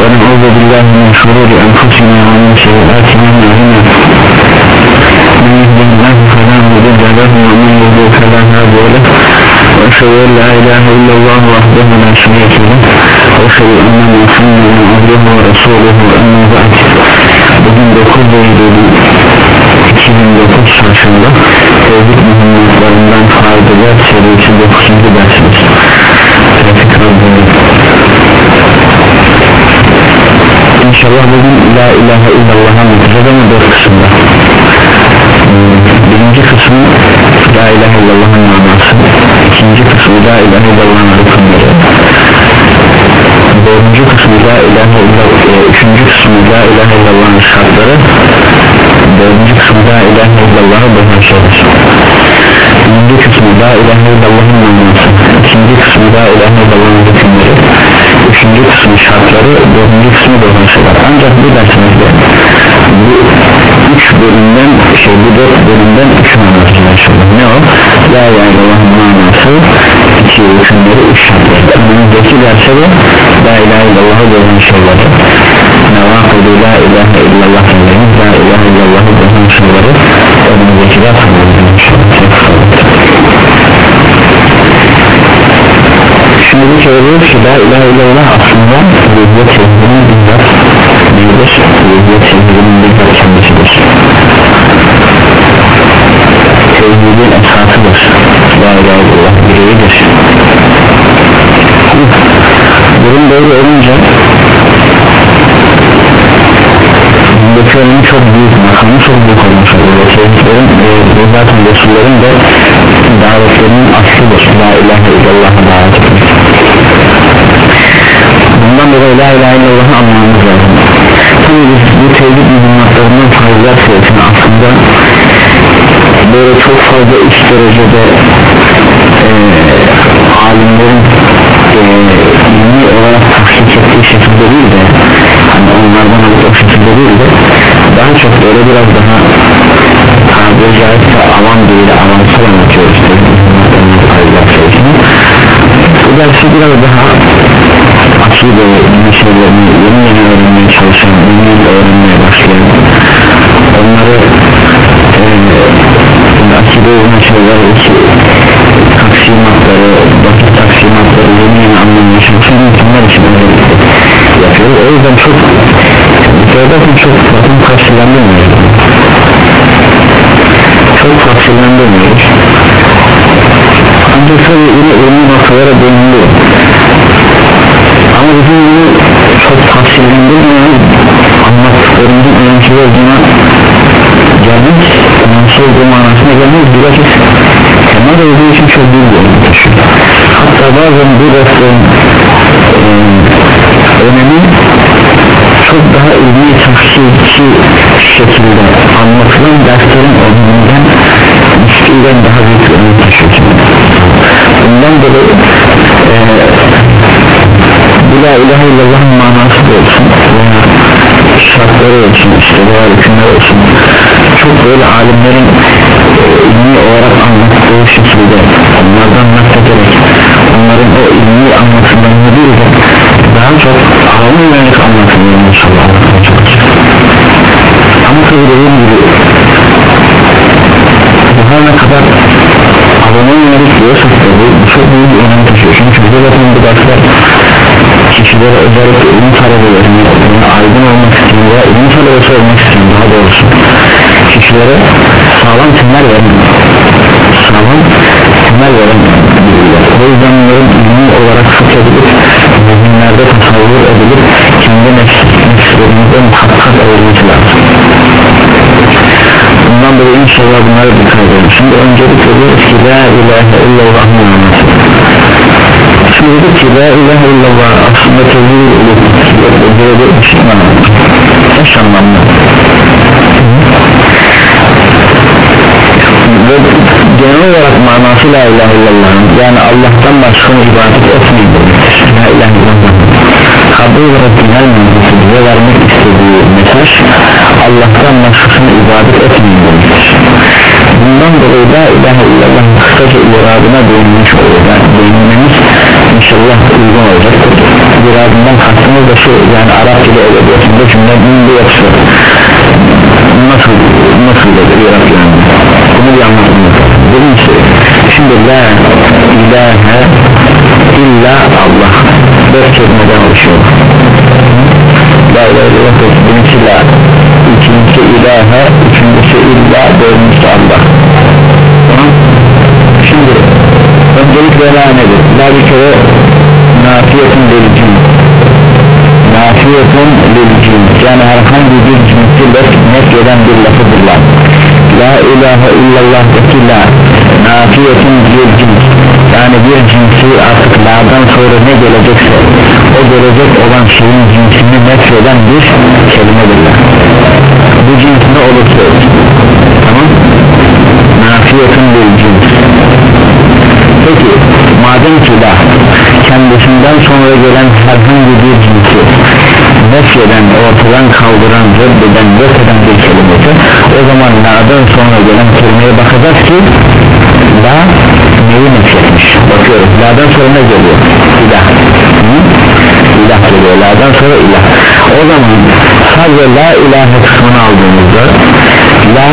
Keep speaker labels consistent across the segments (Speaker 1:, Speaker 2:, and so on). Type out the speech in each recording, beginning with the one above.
Speaker 1: ونعوذ بالله من شرور أنفسنا ومن سيئات أعمالنا من يهده الله فلا مضل له ومن يضلل فلا هادي له وأشهد أن لا إله إلا الله وحده لا شريك له وأشهد أن محمدا عبده ورسوله أما بعد bugün 9 Eylül'ün 2009 çarşamba Tevhid mühimmatlarından faydalar serisi 9. dersimiz Tevfik Rabbim İnşallah bugün La ilahe illallah anlatacağız ama 4 kısımda? Birinci kısmı La ilahe illallah'ın manası. İkinci kısmı La ilahe illallah'ın rıkımları dördüncü kısmı La ilahe illallah e, üçüncü kısmı La ilahe illallah'ın şartları dördüncü kısmı La ilahe illallah'ı bozan şeyler birinci kısmı La ilahe illallah'ın manası ikinci kısmı La ilahe illallah'ın rıkımları üçüncü kısmı şartları dördüncü kısmı bozan şeyler ancak bu dersimizde bu üç bölümden şey bu dört bölümden üç manası inşallah ne o? La ilahe manası iki hükümleri üç şartları. Önümüzdeki derse de la ilahe illallah'ı bozan şeyleri nevakıdı la ilahe illallah la ilahe illallah'ı bozan şeyleri önümüzdeki ders Şimdi bir söylüyoruz ki la ilahe illallah aslında Rüzgar sevginin bizzat Neydir? Rüzgar sevginin bizzat kendisidir Sevginin esasıdır La ilahe illallah bireyidir Durum böyle olunca Bundaki önemi çok büyük makamı çok büyük olmuş oluyor. Sevgilerin e, zaten Resullerin de davetlerinin aslıdır La ilahe illallah'a davet etmek. Bundan dolayı la ilahe illallah'ı anlamamız lazım. Tabii biz bu tevhid mühimmatlarından fazla serisini aslında böyle çok fazla üst derecede e, alimlerin e, ilmi olarak tahkik ettiği şekilde değil de hani onlardan alıp o şekilde değil de daha çok böyle biraz daha tabiri caizse avam değil avansal anlatıyoruz bu dersi biraz daha akide meselelerini yeni yeni öğrenmeye çalışan yeni yeni öğrenmeye başlayan onları e, akide meseleleri taksimatları basit taksimatları yeni yeni anlamaya çalışan insanlar için yapıyoruz o yüzden çok bakın çok bakın karşılandırmıyoruz çok karşılandırmıyoruz ancak tabi yine ürünün noktalara dönülüyor ama bizim bunu çok tavsiyelendirmeyen anlattıklarımızın önemli olduğuna gelmek önemli olduğu manasına gelmek bilakis temel olduğu için çok büyük bir taşıyor hatta bazen bu e, önemi çok daha ilmi tahsilci şekilde anlatılan derslerin önünden misliyle daha büyük önem taşıyor bundan dolayı e, la ilahe illallah'ın manası da olsun veya şartları olsun işte veya hükümler olsun çok böyle alimlerin e, ilmi olarak anlattığı şekilde onlardan naklederek onların o ilmi anlatımlarını değil de daha çok alana yönelik anlatımlarını inşallah anlatmaya çalışacağız ama tabi dediğim gibi daha ne kadar alana yönelik diyorsak da bu çok büyük bir önem taşıyor. Çünkü bu zaten bu dersler kişilere özellikle ilim talebelerine yani aydın olmak isteyen veya ilim talebesi olmak isteyen daha doğrusu kişilere sağlam temel veren sağlam temel veren o yüzden bunların ilmi olarak fıkh edilip zihinlerde tasavvur edilip kendi nefslerimizde muhakkak edilmesi lazım bundan dolayı inşallah bunları dikkat edelim. Şimdi öncelikle diyoruz ki la ilahe illallah manası. Şimdi dedik ki la ilahe illallah aslında tevhid böyle bir şey eş anlamlı ve genel olarak manası la ilahe illallah yani Allah'tan başka ibadet etmeyin la ilahe illallah. Kabul ve genel manası bize vermek istediği mesaj Allah'tan başkasına ibadet etmeyin demektir bundan dolayı la ilahe illallah kısaca iradına değinmiş oluyor. Yani değinmemiz inşallah uygun olacaktır. İradından kastımız da şu yani Arap dili edebiyatında cümlenin bu yapısı nasıl nasıl da irad yani bunu bir ki şimdi la ilahe illa Allah. Dört kelimeden oluşuyor. La ilahe illallah birincisi la ikincisi ilahe üçüncüsü illa dördüncüsü Allah. Tamam. Şimdi öncelikle la nedir? La bir kere nafiyetun lil cin nafiyetun lil cin yani herhangi bir cinsi net eden bir lafıdır la la ilahe illallah'taki la nafiyetun lil cin yani bir cinsi artık la'dan sonra ne gelecekse o gelecek olan şeyin cinsini nefreden bir kelimedir. Bu cins ne olursa tamam? Nafiyetun lil cin peki madem ki la kendisinden sonra gelen herhangi bir cinsi nefyeden ortadan kaldıran reddeden yok eden bir kelimesi. O zaman la'dan sonra gelen kelimeye bakacağız ki la neyi nefyetmiş? Bakıyoruz. La'dan sonra ne geliyor? İlah. Hı? ilah geliyor. La'dan sonra ilah. O zaman sadece la ilahe kısmını aldığımızda la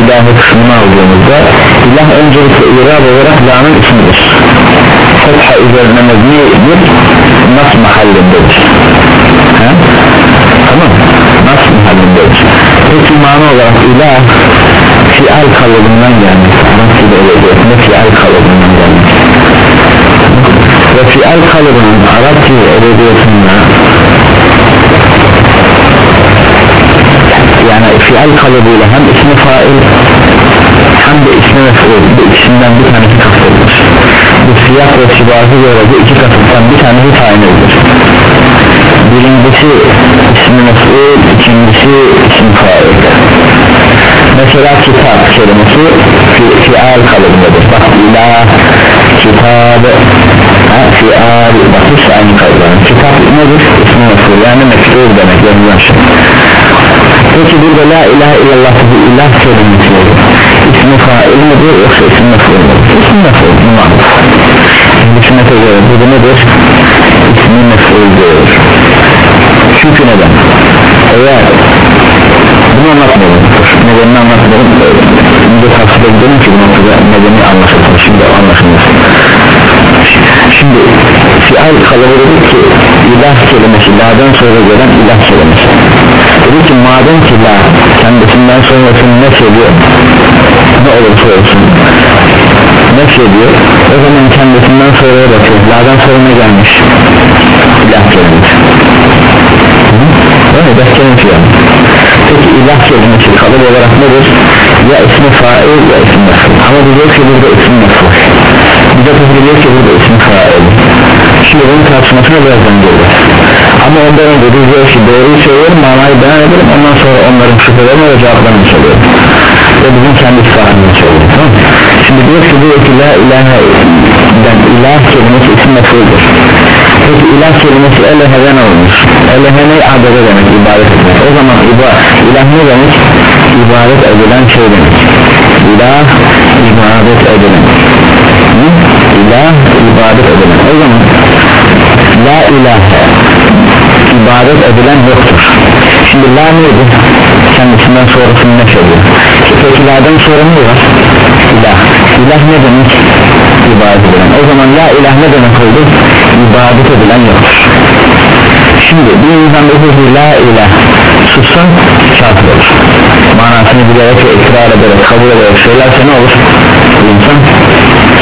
Speaker 1: ilahı kısmını aldığımızda ilah öncelikle irab olarak la'nın ismidir fetha üzerine mebnidir nas mahallindedir He? tamam nas mahallindedir peki mana olarak ilah fial kalıbından gelmiş nasıl öyle fial kalıbından gelmiş ve fial kalıbının Arapça edebiyatında yani fial kalıbıyla hem ismi fail hem de ismi mef'ul bu ikisinden bir tanesi kastedilir bu siyah ve şibahı göre bu iki kasıttan bir tanesi tayin edilir. Birincisi ismi mef'ul ikincisi ismi fail mesela kitap kelimesi fi, fial kalıbındadır bak ilah kitab fial bak hepsi aynı kalıbın kitap nedir? İsmi mef'ul yani mef'ul demek yazılan şey. Peki burada la ilahe illallah bu ilah kelimesi ismi fail midir yoksa mef'ul mudur? İsmi mef'ul mu Bu sünnete göre bu nedir? İsmi mef'uldür Çünkü neden? Eğer bunu anlatmayalım. Nedenini anlatmayalım. Önce tavsiye gidelim ki bu noktada nedeni anlaşılsın. Şimdi anlaşılmasın şimdi fial kalıbı dedik ki ilah kelimesi la'dan sonra gelen ilah kelimesi dedi ki madem ki la kendisinden sonrasını ne söylüyor ne olursa olsun ne söylüyor o zaman kendisinden sonraya bakıyor. La'dan sonra ne gelmiş? İlah kelimesi öyle de kelimesi yani. Peki ilah kelimesi kalıp olarak nedir? Ya ismi fail ya ismi meful ama diyor ki burada ismi bir de diyor ki burada ismi fail bunun tartışmasına birazdan geleceğiz ama ondan önce diyor ki doğruyu söylüyorum manayı beyan edelim ondan sonra onların şüphelerini ve cevaplarını söylüyorum ve bizim kendi istifadını söylüyoruz tamam şimdi diyor ki diyor ki la ilahe den ilah kelimesi isim mefuldür peki ilah kelimesi eleheden olmuş? Elehe ne adede demek ibadet etmek. O zaman iba, ilah ne demek? İbadet edilen şey demek ilah ibadet edilen Hı? ilah ibadet edilen o zaman la ilahe ibadet edilen yoktur. Şimdi la neydi? Kendisinden sonrasını ne söylüyor? Peki la'dan sonra ne var? İlah. İlah ne demek? İbadet edilen. O zaman la ilah ne demek oldu? İbadet edilen yoktur. Şimdi bir insan dedi la ilah sussan kafir olur manasını bilerek ve ikrar ederek kabul ederek söylerse ne olur? Bu insan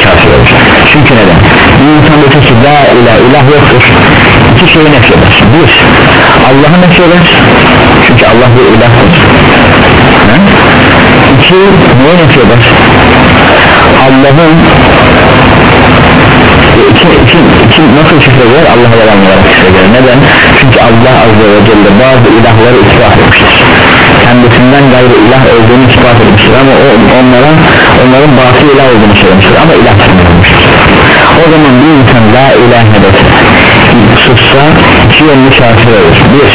Speaker 1: kafir olur çünkü neden? Bir insan dedi ki la ilah ilah yoktur. İki şeyi nefyeder bir Allah'ı nefyeder çünkü Allah bir ilahtır He? iki neye nefyeder Allah'ın iki, iki, iki nasıl şifrediyor Allah'a yalan olarak şifrediyor neden? Çünkü Allah azze ve celle bazı ilahları ispat etmiştir kendisinden gayrı ilah olduğunu ispat etmiştir. Ama o, onlara onların batı ilah olduğunu söylemiştir. Ama ilah söylemiştir o zaman bir insan la ilahe dese sussa iki yönlü kafir olur bir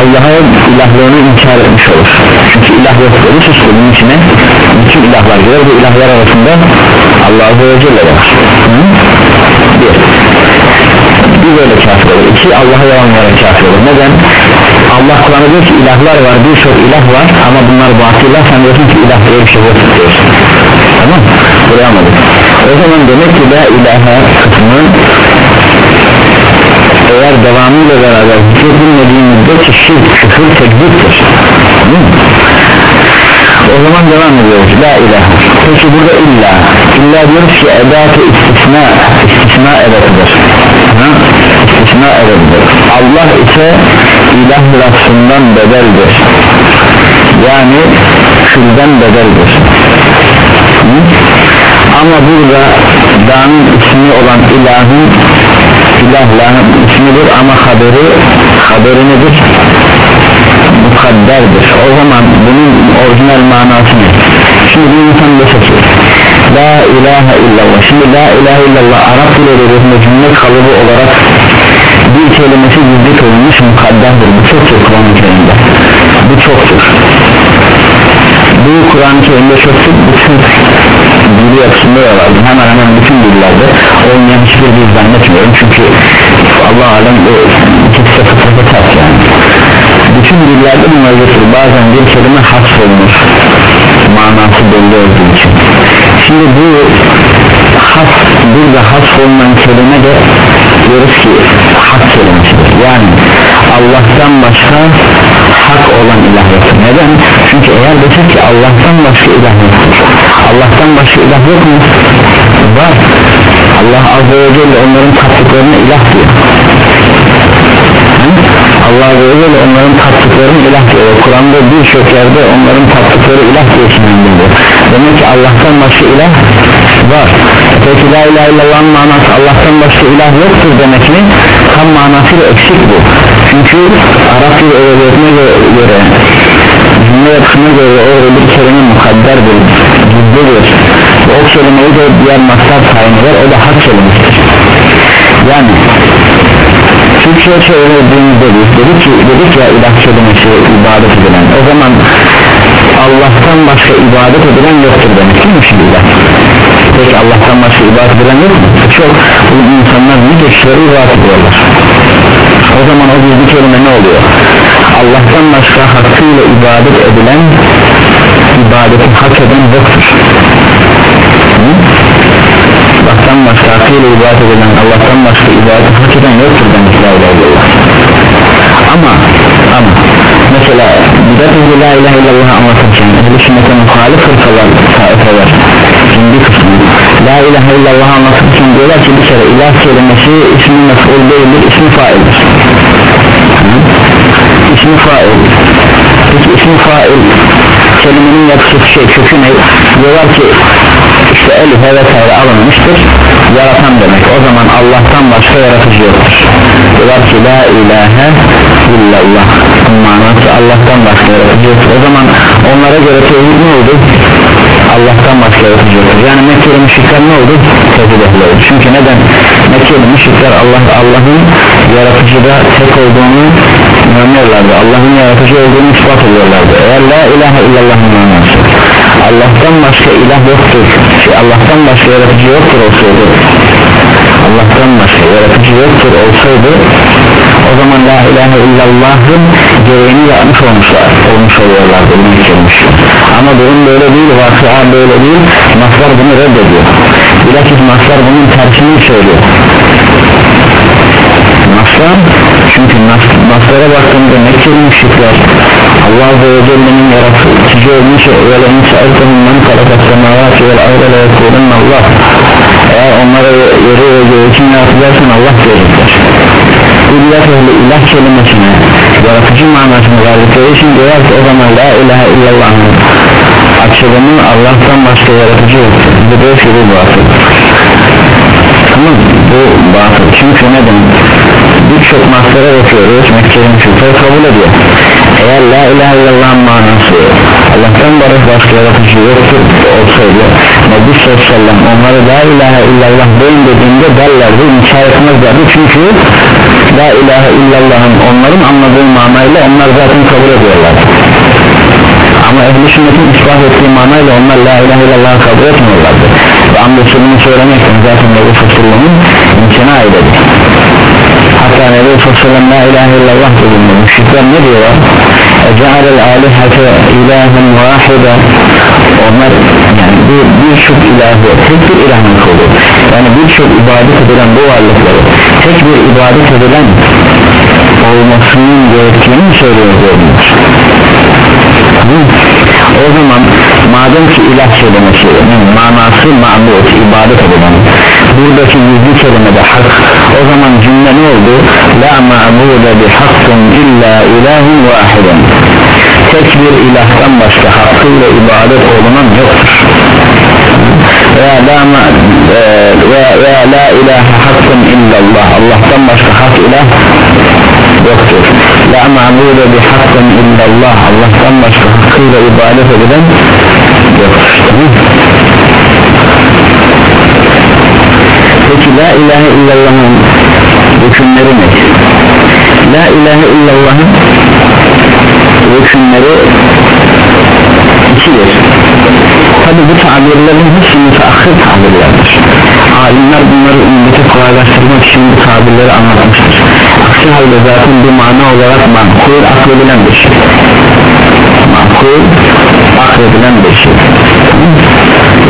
Speaker 1: Allah'a ilahlığını inkar etmiş olur. Çünkü ilah yokları sustu bunun içine bütün ilahlar gelir bu ilahlar arasında Allah azze ve var. Hı? bir. Bir böyle kafir olur. İki Allah'a yalan olarak kafir olur. Neden Allah Kur'an'da diyor ki ilahlar var birçok ilah var ama bunlar batıl ilah sen diyorsun ki ilah diye bir şey yok diyorsun. Tamam buraya almadık o zaman demek ki la ilahe kısmı eğer devamıyla beraber zikredilmediği müddetçe şirk, küfür, tekziptir o zaman devam ediyoruz. La ilahe. Peki burada illa illa diyoruz ki edatı istisna istisna edatıdır ha? İstisna edatıdır Allah ise ilah lafzından bedeldir. Yani külden bedeldir. Hı? ama burada da'nın ismi olan ilahın ilahlahın ismidir ama haberi haberi nedir? Mukadderdir. O zaman bunun orijinal manası ne? Şimdi bir insan dese ki la ilahe illallah. Şimdi la ilahe illallah Arap dil edebiyatında cümle kalıbı olarak bir kelimesi gizli kılınmış mukadderdir bu çoktur Kur'an-ı Kerim'de. Bu çoktur. Bu Kur'an-ı Kerim'de çoktur. Bütün dili yapısında da vardı hemen hemen bütün dillerde olmayan hiçbir dil zannetmiyorum. Çünkü Allah alem bu iki sıfır sıfır ters yani. Bütün dillerde bu mevcuttur bazen bir kelime hasfolmuş manası belli olduğu için. Şimdi bu has burada hasfolunan kelime de diyoruz ki hak kelimesidir. Yani Allah'tan başka hak olan ilah yoktur neden? çünkü eğer desek ki Allah'tan başka ilah yoktur Allah'tan başka ilah yok mu? var. Allah azze ve celle onların tattıklarına ilah diyor. Allah azze ve celle onların tattıklarını ilah diyor. Kur'an'da birçok yerde onların tattıkları ilah diye demek ki Allah'tan başka ilah var. Peki la ilahe illallah'ın manası Allah'tan başka ilah yoktur demek mi? Tam manasıyla eksik bu. Çünkü Arap dil edebiyatına göre cümle yapısına göre o bir kelime mukadderdir ciddidir o kelimeyi de diğer maksat tayin eder o da hak kelimesidir. Yani Türkçe'ye çevirdiğimizde biz dedik ki dedik ya ilah kelimesi ibadet edilen. O zaman Allah'tan başka ibadet edilen yoktur demek. Değil mi şimdi ilah peki Allah'tan başka ibadet edilen yok mu? Çok. Bu insanlar ne geçişleri ibadet ediyorlar. O zaman o gizli kelime ne oluyor? Allah'tan başka hakkıyla ibadet edilen ibadeti hak eden yoktur. Allah'tan başka hakkıyla ibadet edilen Allah'tan başka ibadet hak eden yoktur demek la ilahe ama ama mesela bidat ehli la ilahe illallah anlatırken ehli sünnete muhalif fırkalar taifeler şimdi kısmı la ilahe illallah anlatırken diyorlar ki bir kere ilah kelimesi ismi mef'ul değildir ismi faildir. İsmi fail. Peki ismi fail kelimenin yapısı şey kökü ne? Diyorlar ki işte elife vesaire alınmıştır. Yaratan demek. O zaman Allah'tan başka yaratıcı yoktur. Diyorlar ki la ilahe illallah. Manası Allah'tan başka yaratıcı yoktur. O zaman onlara göre tevhid ne oldu Allah'tan başka yaratıcı yoktur yani Mekke'li müşrikler ne oldu? Tevhid çünkü neden? Mekke'li müşrikler Allah Allah'ın yaratıcıda tek olduğunu inanıyorlardı. Allah'ın yaratıcı olduğunu ispat ediyorlardı. Eğer la ilahe illallah manası Allah'tan başka ilah yoktur. Şey, Allah'tan başka yaratıcı yoktur olsaydı Allah'tan başka yaratıcı yoktur olsaydı o zaman la ilahe illallah'ın gereğini yapmış olmuşlar. Olmuş oluyorlardı mülkelmiş ama durum böyle değil vakıa böyle değil. Maslar bunu reddediyor. Bilakis maslar bunun tersini söylüyor. Naslar çünkü nas, naslara baktığımda Mekkeli müşrikler? Allah ve Celle'nin yaratıcı olmuş ve le insa'eltehum men kalakat semavati vel arda le yekulun Allah. Eğer onlara yeri ve göğü kim yaratacaksan Allah diyecekler bilat ehli ilah kelimesine yaratıcı manasını verdikleri için diyorlar ki o zaman la ilahe illallah'ın açılımı Allah'tan başka yaratıcı yoktur bu da şey bu batıl. Tamam bu batıl. Çünkü neden birçok maslara bakıyoruz Mekke'nin şüphe kabul ediyor. Eğer la ilahe illallah manası Allah'tan barış başka yaratıcı yoktur olsaydı Nebi Sallam onları la ilahe illallah deyin dediğinde derlerdi inkar etmezlerdi çünkü la ilahe illallah'ın onların anladığı manayla onlar zaten kabul ediyorlar. Ama ehli sünnetin ispat ettiği manayla onlar la ilahe illallah kabul etmiyorlardı. Ve anlaşılını söylemekten zaten Nebi Sallam'ın imkana ayrıdır hatta Nebi Sallam la ilahe illallah dediğinde müşrikler ne diyorlar Ece'alel alihate ilahen vahide onlar yani olduğu birçok ilahı tek bir ilahın kolu yani birçok ibadet edilen bu varlıkları tek bir ibadet edilen olmasının gerektiğini söylüyor diyorlar o zaman madem ki ilah kelimesinin manası ma'bud ibadet edilen buradaki yüzlü kelimede hak o zaman cümle ne oldu? La ma'bude bi hakkın illa ilahun vahiden tek bir ilahtan başka hakkıyla ibadet olunan yoktur. Veya la, ma, e, veya, veya la ilahe hakkın illallah. Allah'tan başka hak ilah yoktur. La ma'bude bi hakkın illallah. Allah'tan başka hakkıyla ibadet edilen yoktur peki la ilahe illallah'ın hükümleri ne? la ilahe illallah'ın hükümleri ikidir. Tabi bu tabirlerin hepsi müteahhir tabirlerdir alimler bunları ümmete kolaylaştırmak için bu tabirleri anlatmıştır aksi halde zaten bir mana olarak makul akledilen bir şey makul akledilen bir şey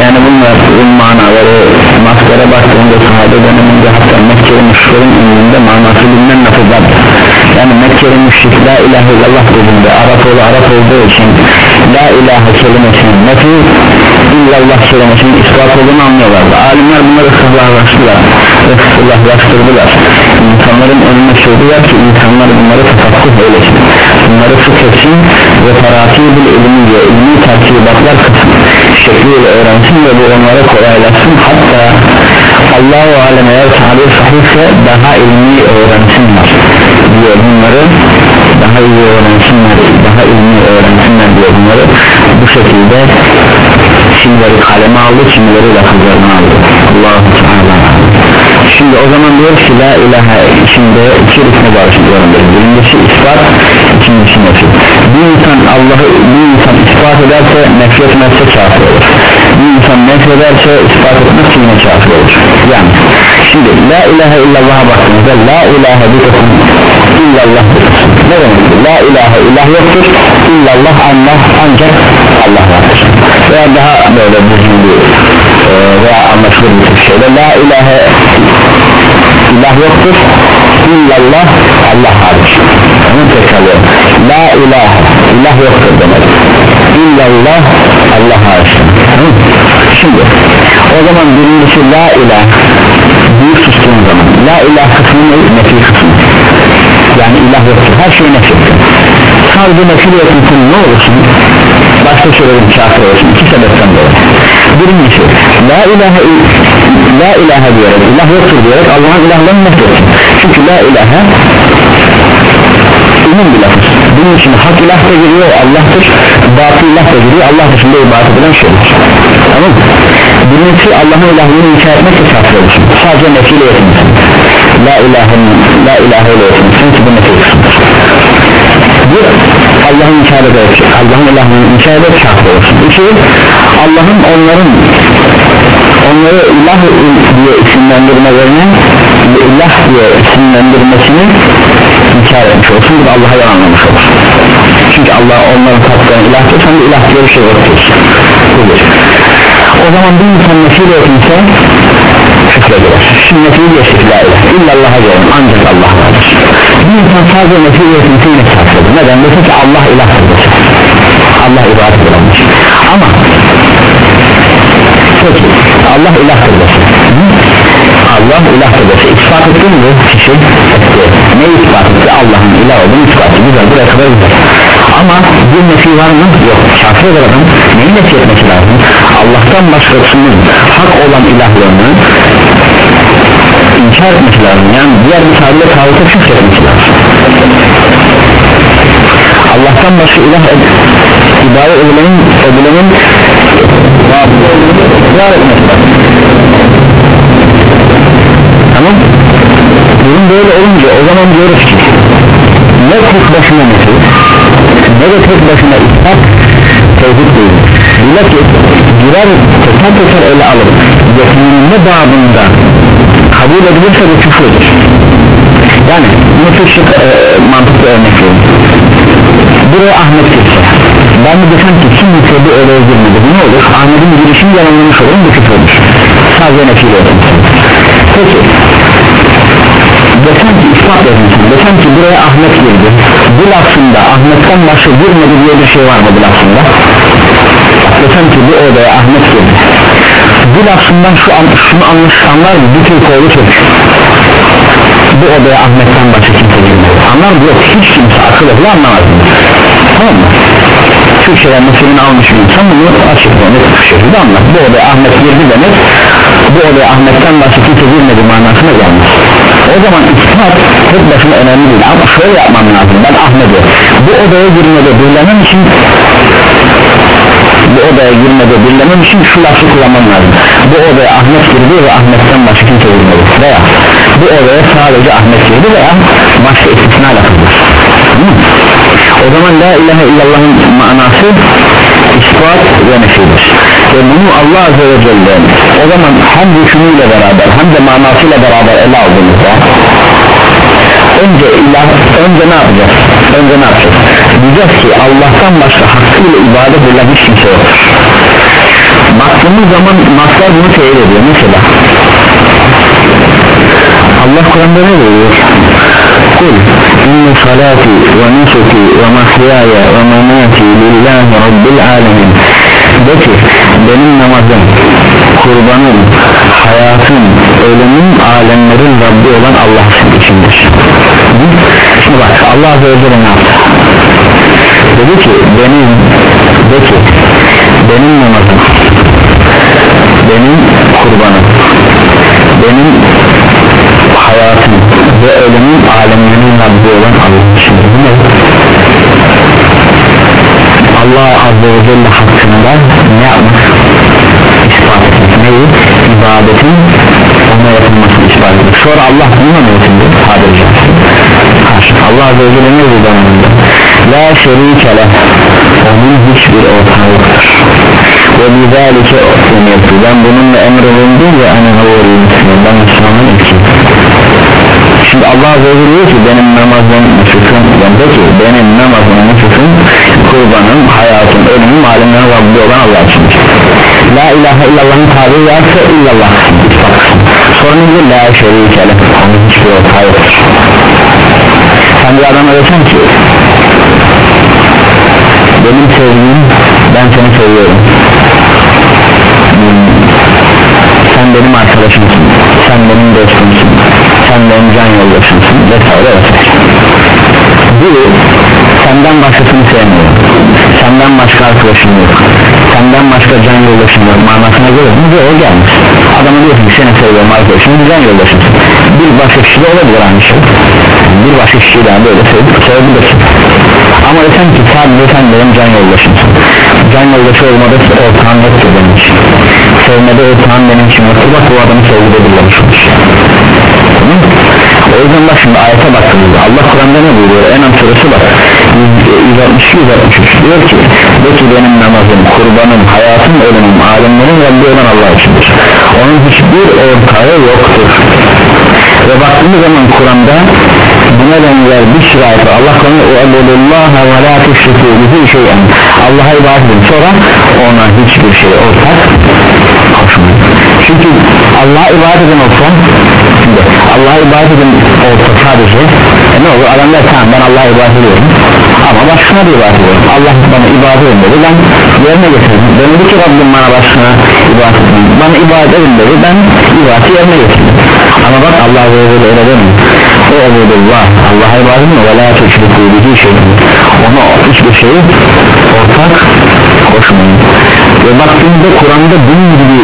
Speaker 1: yani bunlar bu manaları maskara baktığında sahabe döneminde hatta Mekke'li müşriklerin önünde manası bilinen lafızlar yani Mekke'li müşrik la ilahe illallah dediğinde Arap oğlu Arap olduğu için la ilahe kelimesinin nefi illallah kelimesinin ispat olduğunu anlıyorlardı. Alimler bunları ıslahlaştılar ıslahlaştırdılar. İnsanların önüne sürdüler ki insanlar bunları tefakkuh eylesin. Bunları fıkhetsin ve terakibül ilmi diye ilmi terkibatlar kısım şekliyle öğrensin ve bu onlara kolaylaşsın. Hatta Allah-u Alem eğer tabir sahihse daha ilmi öğrensinler diye bunları. Daha iyi öğrensinler daha ilmi öğrensinler diye bunları. Bu şekilde kimileri kaleme aldı kimileri lafızlarını aldı. Allah-u Teala şimdi o zaman diyor ki la ilahe içinde iki rükme barıştırıyorumdur birincisi ispat ikincisi nefi bir insan Allah'ı bir insan ispat ederse nefret etmezse kafir olur. Bir insan nefret ederse ispat etmezse yine kafir olur. Yani şimdi la ilahe illallah'a baktığınızda la ilahe bir kısım illallah ne demek la ilahe ilah yoktur. İllallah Allah ancak Allah vardır. Veya daha böyle düzgün bir e, veya anlaşılır bir şeyle la ilahe ilah yoktur. İllallah Allah hariç onu tekrarlıyorum la ilahe ilah yoktur demek. İllallah Allah hariç şimdi o zaman birincisi la ilah büyük sustuğun zaman. La ilah kısmı ne? nefi kısmı. Yani ilah yoktur. Her şey nefi. Sadece nefi yoktur. Ne olursun? Başta söyledim kafir olsun iki sebepten dolayı birincisi la ilahe la ilahe diyerek ilah yoktur diyerek Allah'ın ilahlarını nefretsin çünkü la ilahe umum bir lafız bunun için hak ilah da giriyor Allah'tır. Batıl ilah da giriyor Allah dışında ibadet edilen şeyler. Tamam mı? birincisi Allah'ın ilahlığını inkar etmekle kafir olursun sadece nefiyle yetinirsin la ilahe la ilahe ile yetinirsin ki bu nefi kısımdır bir Allah'ın inkar ederek Allah'ın ilahlığını inkar ederek kafir olursun iki Allah'ın onların onları ilah diye isimlendirmelerine ilah diye isimlendirmesini inkar etmiş olsun. Bu da Allah'a yalanlamış olur. Çünkü Allah onların taptığını ilah diyor sen de ilah diye bir şey yok o zaman bir insan nesiyle şimdi nesiyle geçtik la ilah illallah'a gelin ancak Allah vardır bir insan sadece nesiyle yetinse yine kafirdir neden? Desin ki Allah ilahtır Allah ibadet edilenmiş ama peki Allah ilahtır Allah ilahtır ispat etti mi kişi? Ne ispat etti? Allah'ın ilah olduğunu ispat etti. Güzel buraya kadar güzel. Ama bir nefi var mı? Yok. Kafir olur adam neyi nefi etmesi lazım? Allah'tan başkasının hak olan ilahlığını inkar etmesi lazım. Yani diğer bir tabirle tavukta küfretmesi lazım Allah'tan başka ilah ed ibadet edilenin edilenin tamam. Durum böyle olunca o zaman diyoruz ki ne tek başına nefi ne de tek başına ispat tevhid değil. Bilakis birer teker teker ele alır. Yetinme babında kabul edilirse bu küfürdür yani şık e, mantıklı örnek verin buraya Ahmet girse ben de desem ki kim yükledi öyle girmedi? Ne olur? Ahmet'in işini yalanlamış olurum bu küfür olur sadece nefiyle olur peki. Desem ki ispat edilsin desem ki buraya Ahmet girdi. Bu lafında Ahmet'ten başka girmedi diye bir şey var mı bu lafında? Desem ki bu odaya Ahmet girdi. Bu lafından şu an, şunu anlaşılanlar mı? Bir Türk oğlu Türk bu odaya Ahmet'ten başka kimse girmedi anlar mı? Yok hiç kimse akıl edil anlamaz tamam mı? Türkçeden meselini almış bir insan bunu açık ve net bir şekilde anlar. Bu odaya Ahmet girdi demek bu odaya Ahmet'ten başka kimse girmedi manasına gelmez o zaman ispat tek başına önemli değil. Ama şöyle yapmam lazım. Ben Ahmet'e bu odaya girmede birlemem için bu odaya girmede birlemem için şu lafı kullanmam lazım. Bu odaya Ahmet girdi ve Ahmet'ten başka kimse girmedi. Veya bu odaya sadece Ahmet girdi veya başka istisna lafıdır o zaman la ilahe illallah'ın manası ispat ve nefidir ve bunu Allah Azze ve Celle o zaman hem hükmüyle beraber hem de manasıyla beraber ele aldığımızda önce ilah önce ne yapacağız? Önce ne yapacağız? Diyeceğiz ki Allah'tan başka hakkıyla ibadet edilen hiç kimse yoktur. Baktığımız zaman naslar bunu teyit ediyor. Mesela Allah Kur'an'da ne diyor? Kul inne salati ve nusuki ve mahyaya ve mamati lillahi rabbil alemin. De ki benim namazım kurbanım hayatım ölümüm alemlerin Rabbi olan Allah içindir. Şimdi bak Allah Azze ve Celle ne yaptı? Dedi ki benim de ki benim namazım benim kurbanım benim hayatım ve ölümüm alemlerin Rabbi olan Allah içindir bu ne? Allah Azze ve Celle hakkında ne yapmak? ispat etmek neyi? ibadetin ona yapılmasını ispat etmek sonra Allah bununla mı yetindir? sadece. Allah Azze ve Celle ne dedi anlamında? la şerike leh onun hiçbir ortağı yoktur ve bizalike emirti ben bununla emrolundum ve ana müslüman ben Müslümanın ilki Şimdi Allah Azze diyor ki benim namazım nüfusun bende ki benim namazım nüfusun kurbanım hayatım ölümüm alemlerin Rabbi olan Allah içindir La ilahe illallah'ın tabiri varsa illallah. Sonra ne diyor? La şerike leh. Onun hiçbir ortağı yoktur sen bir adama desen ki benim sevdiğim ben seni seviyorum. Hmm, sen benim arkadaşımsın sen benim dostumsun benim can yoldaşımsın vesaire vesaire bu senden başkasını sevmiyor senden başka arkadaşın yok. Senden başka can yoldaşın yok manasına göre bu o gelmiş. Adama diyorsun ki seni seviyorum arkadaşım can yoldaşımsın bir başka kişi de olabilir aynı şey. Bir başka kişiyi daha böyle sevip sevebilirsin ama desen ki sadece sen benim can yoldaşımsın. Can yoldaşı olmada ortağın yoktur benim için sevmede ortağın benim için yoktur. Bak bu adamı birlemiş olur suresi bak 162-163 diyor ki de benim namazım, kurbanım, hayatım, ölümüm, alemlerin Rabbi olan Allah içindir. Onun hiçbir ortağı yoktur. Ve baktığımız zaman Kur'an'da buna benzer bir sürü ayet var. Allah Kur'an'da o ebudullaha ve la tüşrikû bihi şeyen. Allah'a ibadet edin. Sonra ona hiçbir şey ortak koşmayın çünkü Allah'a ibadet edin olsa şimdi Allah'a ibadet edin olsa sadece e ne olur? Adam der tamam ben Allah'a ibadet ediyorum. Ama başkasına da ibadet ediyorum. Allah bana ibadet edin dedi. Ben yerine getirdim. Dedi ki Rabbim bana başkasına ibadet edin. Bana ibadet edin dedi. Ben ibadeti yerine getirdim. Ama bak Allah Azze ve öyle demiyor o ebudullah Allah'a ibadet edin ve la teşrikû bihi şeyin ona hiçbir şeyi ortak koşmayın ve baktığında Kur'an'da bunun gibi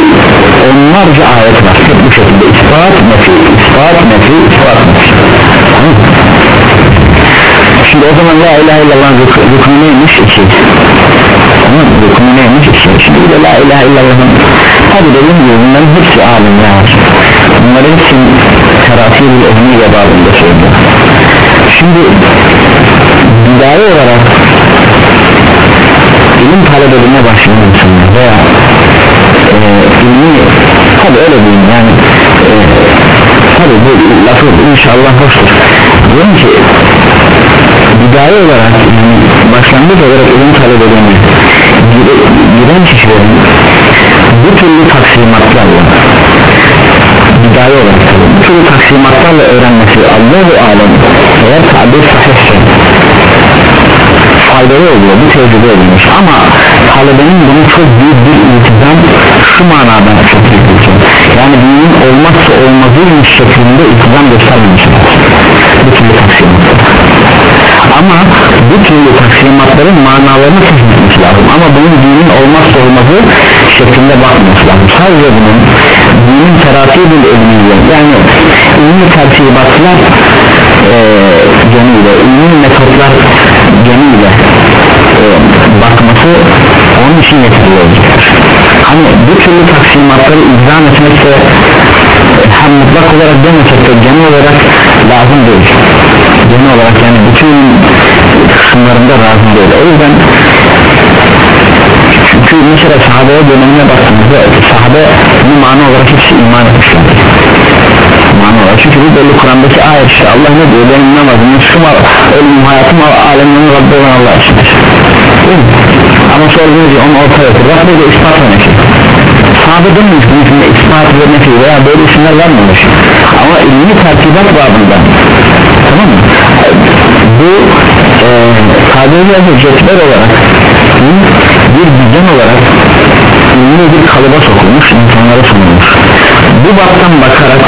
Speaker 1: onlarca ayet var. Hep bu şekilde ispat nefi ispat nefi ispat nefi şimdi o zaman la ilahe illallah rükmü neymiş? İki. Rükmü neymiş? İki. Şimdi bir de la ilahe illallah'ın tabi dediğim gibi bunların hepsi alimler bunların hepsinin teratil ehli ve babında söylüyor. Şimdi bidayı olarak ilim talep edilme başlayan insanlar. Veya e, ilmi tabi öyle diyeyim. Yani e, tabi bu lafı inşallah hoştur. Diyorum ki bidayı olarak yani başlangıç olarak ilim talep edilme giren kişilerin bu türlü taksimatlarla Bidayı olarak tabi bu türlü taksimatlarla öğrenmesi Allah-u Alem eğer tabir sahihse faydalı oluyor bu tecrübe edilmiş. Ama talebenin bunu çok büyük bir iltizam şu manadan çok büyük yani dinin olmazsa olmazıymış şeklinde iltizam göstermemiş bu türlü taksimatlar. Ama bu türlü taksimatların manalarını fahmetmesi lazım. Ama bunun dinin olmazsa olmazı şeklinde bakması lazım. Sadece bunun dinin teratibül ilmiyle yani ilmi tertibatlar e, yönüyle ilmi metotlar yönüyle e, bakması onun için yeterli olacaktır. Hani bu türlü taksimatları izah etmekse hem mutlak olarak demesek de genel olarak lazım değil. Genel olarak yani bütün kısımlarında lazım değil. O yüzden çünkü mesela sahabeye dönemine baktığımızda sahabe bu mana olarak hepsi iman etmişler olarak çünkü bu belli Kur'an'daki ayet işte Allah ne diyor? Benim namazım var ölüm hayatım alemin Rabbi olan Allah içindir ama sorduğunuz onu ortaya otur Rabbi de ispat örneği sahabe dememiş bunun içinde ispat ve nefi veya böyle isimler vermemiş. Ama ilmi tertibat babında. Tamam mı? Bu e, tabiri hüccetler olarak bir düzen olarak ilmi bir kalıba sokulmuş insanlara sunulmuş. Bu baktan bakarak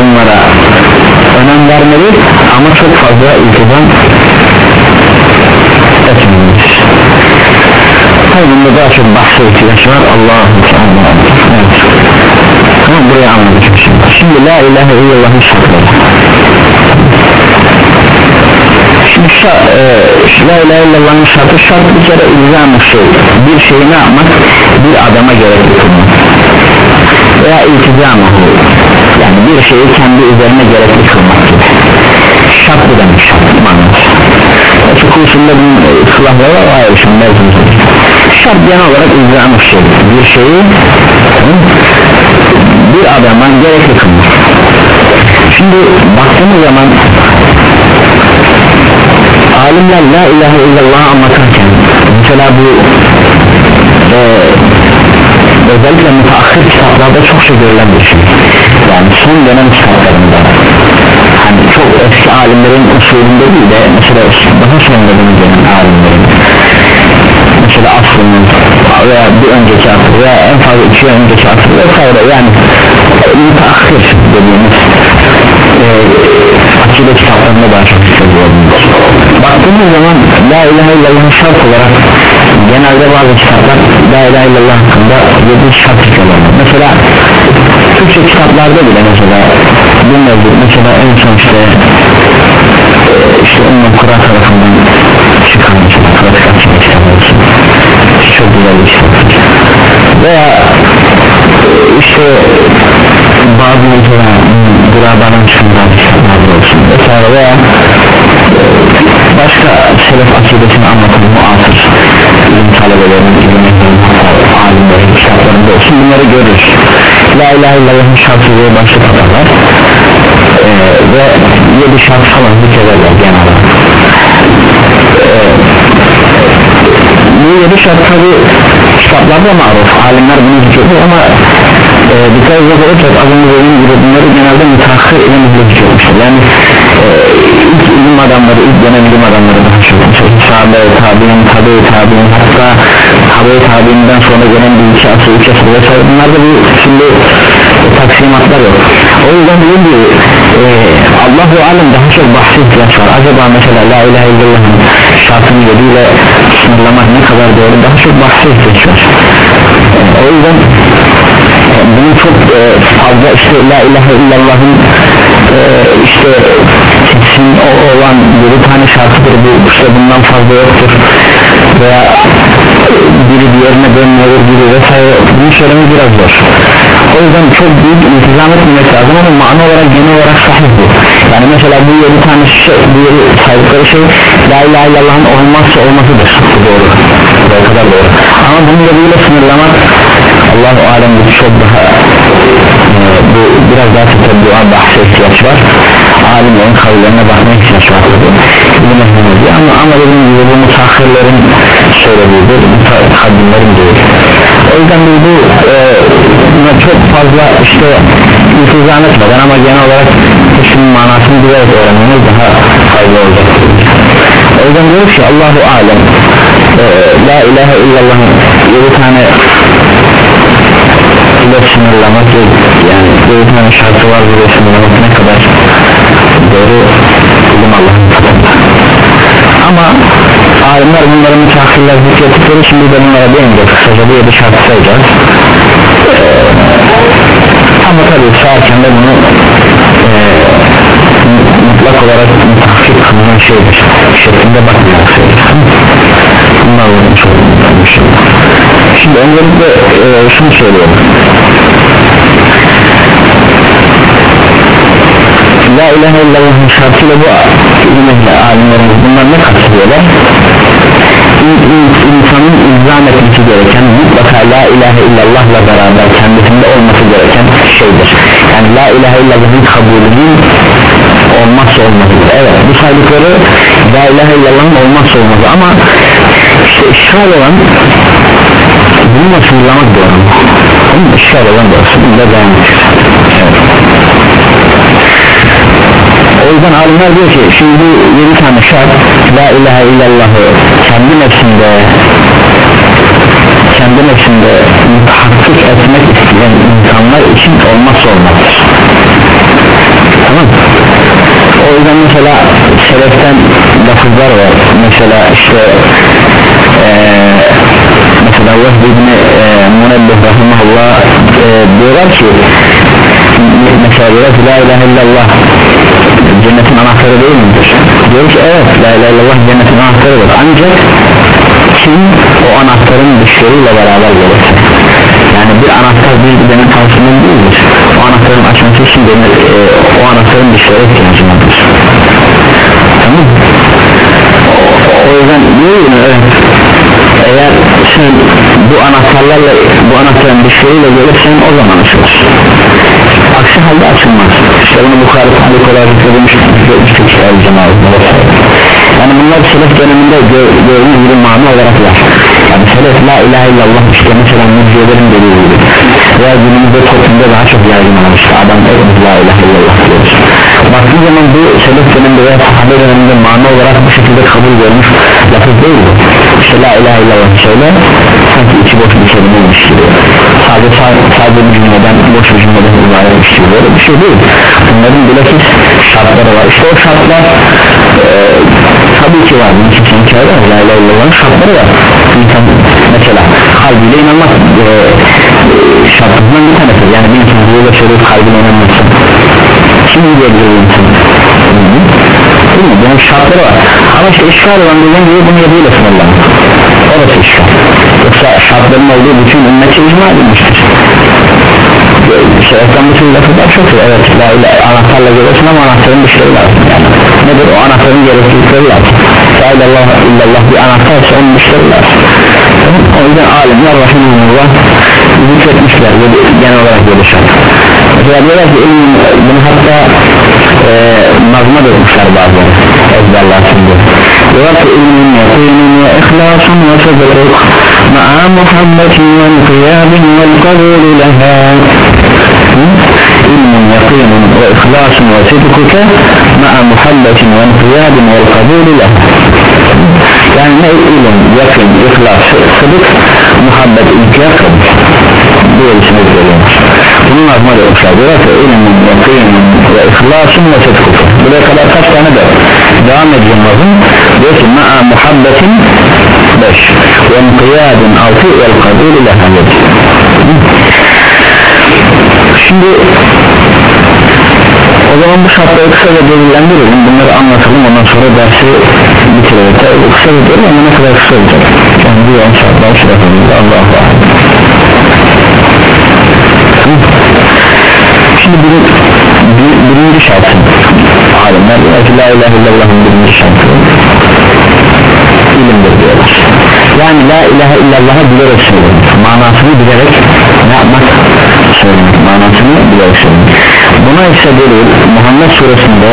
Speaker 1: bunlara önem vermeli ama çok fazla iltizam etmeliyiz. Hayır bunda daha çok bahse ihtiyaç var. Allah'ım evet. Tamam burayı anladık şimdi. Şimdi la ilahe illallah'ın şartları Şimdi e, la ilahe illallah'ın şartı şart bir kere ilzam şey Bir şeyi ne yapmak? Bir adama kılmak. Veya iltizamı Yani bir şeyi kendi üzerine gerekli kılmak gibi. Şart bu demek şart manası. Fıkıh usulünde bunun ıslahları var hayır şimdi mevzumuz şart genel olarak ilzam şey bir şeyi bir adama gerekli kılmak. Şimdi baktığımız zaman alimler la ilahe illallah anlatırken mesela bu e, özellikle müteahhir kitaplarda çok şey görülen bir şey yani son dönem kitaplarında hani çok eski alimlerin usulünde değil de mesela daha son dönem gelen alimlerin. Mesela aslının veya bir önceki asır veya en fazla iki önceki asır vesaire. Yani müteahhir dediğimiz e, akide kitaplarında daha çok hissediyoruz baktığımız zaman La ilahe illallah şart olarak genelde bazı kitaplar La ilahe illallah hakkında yedi şart tutuyorlar mesela Türkçe kitaplarda bile mesela bu mevcut. Mesela en son işte e, işte Umman Kur'an tarafından çıkan mesela pratik açma kitapları çok güzel bir kitap. Veya e, işte bazı mesela Gurabanın çıkan kitaplarda olsun. Vesaire veya e, başka selef akidesini anlatan muasır ilim talebelerinin ilim alimlerin kitaplarında olsun. Bunları görürüz La ilahe illallah'ın şartı diye başlık atarlar. Ee, ve yedi şart falan zikrederler genel olarak ee, bu yedi şart tabi kitaplarda maruf alimler bunu zikrediyor ama e, dikkat edecek olursak az önce bunları genelde müteahhir ilim zikrediyormuşlar. Yani adamları ilk dönem ilim adamları daha çok sahabe, tabi'in, tabi, tabi'in hatta tabi, tabi'inden sonra gelen bir iki asır, üç asır vesaire bunlarda bu şimdi taksimatlar yok. O yüzden dediğim gibi e, Allah-u Alem daha çok bahsi ihtiyaç var. Acaba mesela La ilahe illallah'ın şartını yediyle sınırlamak ne kadar doğru? Daha çok bahsi ihtiyaç var. E, o yüzden e, bunun çok e, fazla işte La ilahe illallah'ın e, işte kesin o olan bir tane şartıdır bu. İşte bundan fazla yoktur. Veya biri diğerine dönmüyor gibi vesaire. Bunu söylemek biraz zor. O yüzden çok büyük intizam etmemek lazım ama manu olarak genel olarak sahih bu. Yani mesela bu yedi tane şey, bu yedi saydıkları şey La ilahe illallah'ın olmazsa olmasıdır bu doğru. Bu kadar doğru. Ama bunu da böyle sınırlamak Allah-u Alem çok daha e, bu biraz daha tetebbüğa bahse ihtiyaç var alimlerin kavimlerine bakmaya ihtiyaç var ama, ama dediğim gibi bu musahhirlerin söylediğidir mutakadimlerin değil o yüzden bu e, çok fazla işte iltizam etmeden ama genel olarak isim manasını bilerek öğrenmemiz daha faydalı olacak. O yüzden diyoruz ki Allahu Alem e, La ilahe illallah'ın 7 tane ile sınırlamak yani 7 tane şartı var buraya sınırlamak ne kadar doğru. İlim Allah'ın katında. Ama alimler bunların müteahhirler zikrettikleri şimdi de bunlara değineceğiz kısaca bir yedi şartı sayacağız. Ee, ama tabi sağırken de bunu e, mutlak olarak müteahhir kılınan şeydir şeklinde bakmayarak söyleyeceğiz bunlar olmuş şimdi öncelikle e, şunu söylüyorum La ilahe illallah'ın şartıyla bu ilimle alimlerimiz bunlar ne kastediyorlar? insanın ilzam etmesi gereken mutlaka la ilahe illallah'la beraber kendisinde olması gereken şeydir. Yani la ilahe illallah'ın kabulünün olmazsa olmazıdır. Evet bu saydıkları la ilahe illallah'ın olmazsa olmazı ama işte işgal olan bununla sınırlamak doğru onun işgal olan doğrusu bunu da devam evet. O yüzden alimler diyor ki şimdi 7 tane şart La ilahe illallahı kendi nefsinde kendi nefsinde muhakkik etmek isteyen insanlar için olmazsa olmazdır. Tamam. O yüzden mesela seleften lafızlar var. Mesela işte ee, mesela Vahd ibn e, Munebbih Rahimahullah e, diyorlar ki mesela ki La ilahe illallah cennetin anahtarı değil midir? Diyor ki evet la ilahe illallah cennetin anahtarıdır ancak kim o anahtarın dışarıyla beraber gelirse yani bir anahtar bir gidenin karşılığında değildir. O anahtarın açması için de, e, o anahtarın dışarı ihtiyacı vardır. Tamam. O, yüzden diyor evet. Eğer sen bu anahtarlarla bu anahtarın dışarıyla gelirsen o zaman açılır aksi halde açılmaz. İşte bunu Bukhari Talik olarak şey yani bunlar selef döneminde gördüğümüz bir mani olarak var. Yani selef la ilahe illallah işte mesela müjdelerin dediği gibi. Veya günümüzde toplumda daha çok yaygın olmuş adam evet la ilahe illallah diyoruz. Baktığı zaman bu selef döneminde veya sahabe döneminde mani olarak bu şekilde kabul görmüş lafız değil mi? işte la ilahe illallah söyle sanki içi boş bir kelimeymiş gibi. Sadece, sadece bir cümleden boş bir cümleden ibaretmiş gibi. Böyle bir şey değil. Bunların bilakis şartları var. İşte o şartlar e, tabii ki var. Bunun için hikaye var la ilahe illallah'ın şartları var. İnsan mesela kalbiyle inanmak e, şartlarından bir tanesi. Yani bir insan böyle söyleyip kalbiyle inanmazsa kim diyebilir insan değil mi bunun şartları var. Ama işte işgal olan dediğim gibi bunu yediyle sınırlanır orası işgal. Yoksa şartların olduğu bütün ümmete icma edilmiştir. Şereften bütün lafızlar çok iyi. Evet la ile anahtarla gelirsin ama anahtarın dışarı lazım yani nedir o? Anahtarın gereklilikleri lazım la illallah illallah bir anahtarsa onun dışarı lazım o yüzden alimler rahimullah zikretmişler. Genel olarak böyle şart mesela diyorlar ki bunu hatta nazma dökmüşler bazıları ezberlersin diye diyorlar ki ilmin yakinin ve ihlasun ve sıdırık ma'a muhabbetin ve kıyabin ve kabul leha ilmin yakinin ve ihlasun ve sıdırık ma'a muhabbetin ve kıyabin ve kabul leha yani ne ilim, yakın, ihlas, sıdık, muhabbet, inkiyat kabul bu ölçüne veriyorlar bunun azma diyorlar diyorlar ki ilmin, yakinin ve ihlasın ve sıdık buraya kadar kaç tane de devam edeceğim lazım diyor ki ma'a muhabbetin 5 ve inkiyadın 6 ve kabul ile şimdi o zaman bu şartları kısaca delillendirelim bunları anlatalım. Ondan sonra dersi bitirelim. Kısa bitirelim ama ne kadar kısa olacak? Yani bu yan şartlar şurasında Allah'a şimdi bir, bir, birinci şartı alimler ki la ilahe illallah'ın birinci şartı ilimdir diyorlar. Yani la ilahe illallah'a bilerek söylemek manasını bilerek ne yapmak söylemek manasını bilerek söylemek buna ise delil Muhammed suresinde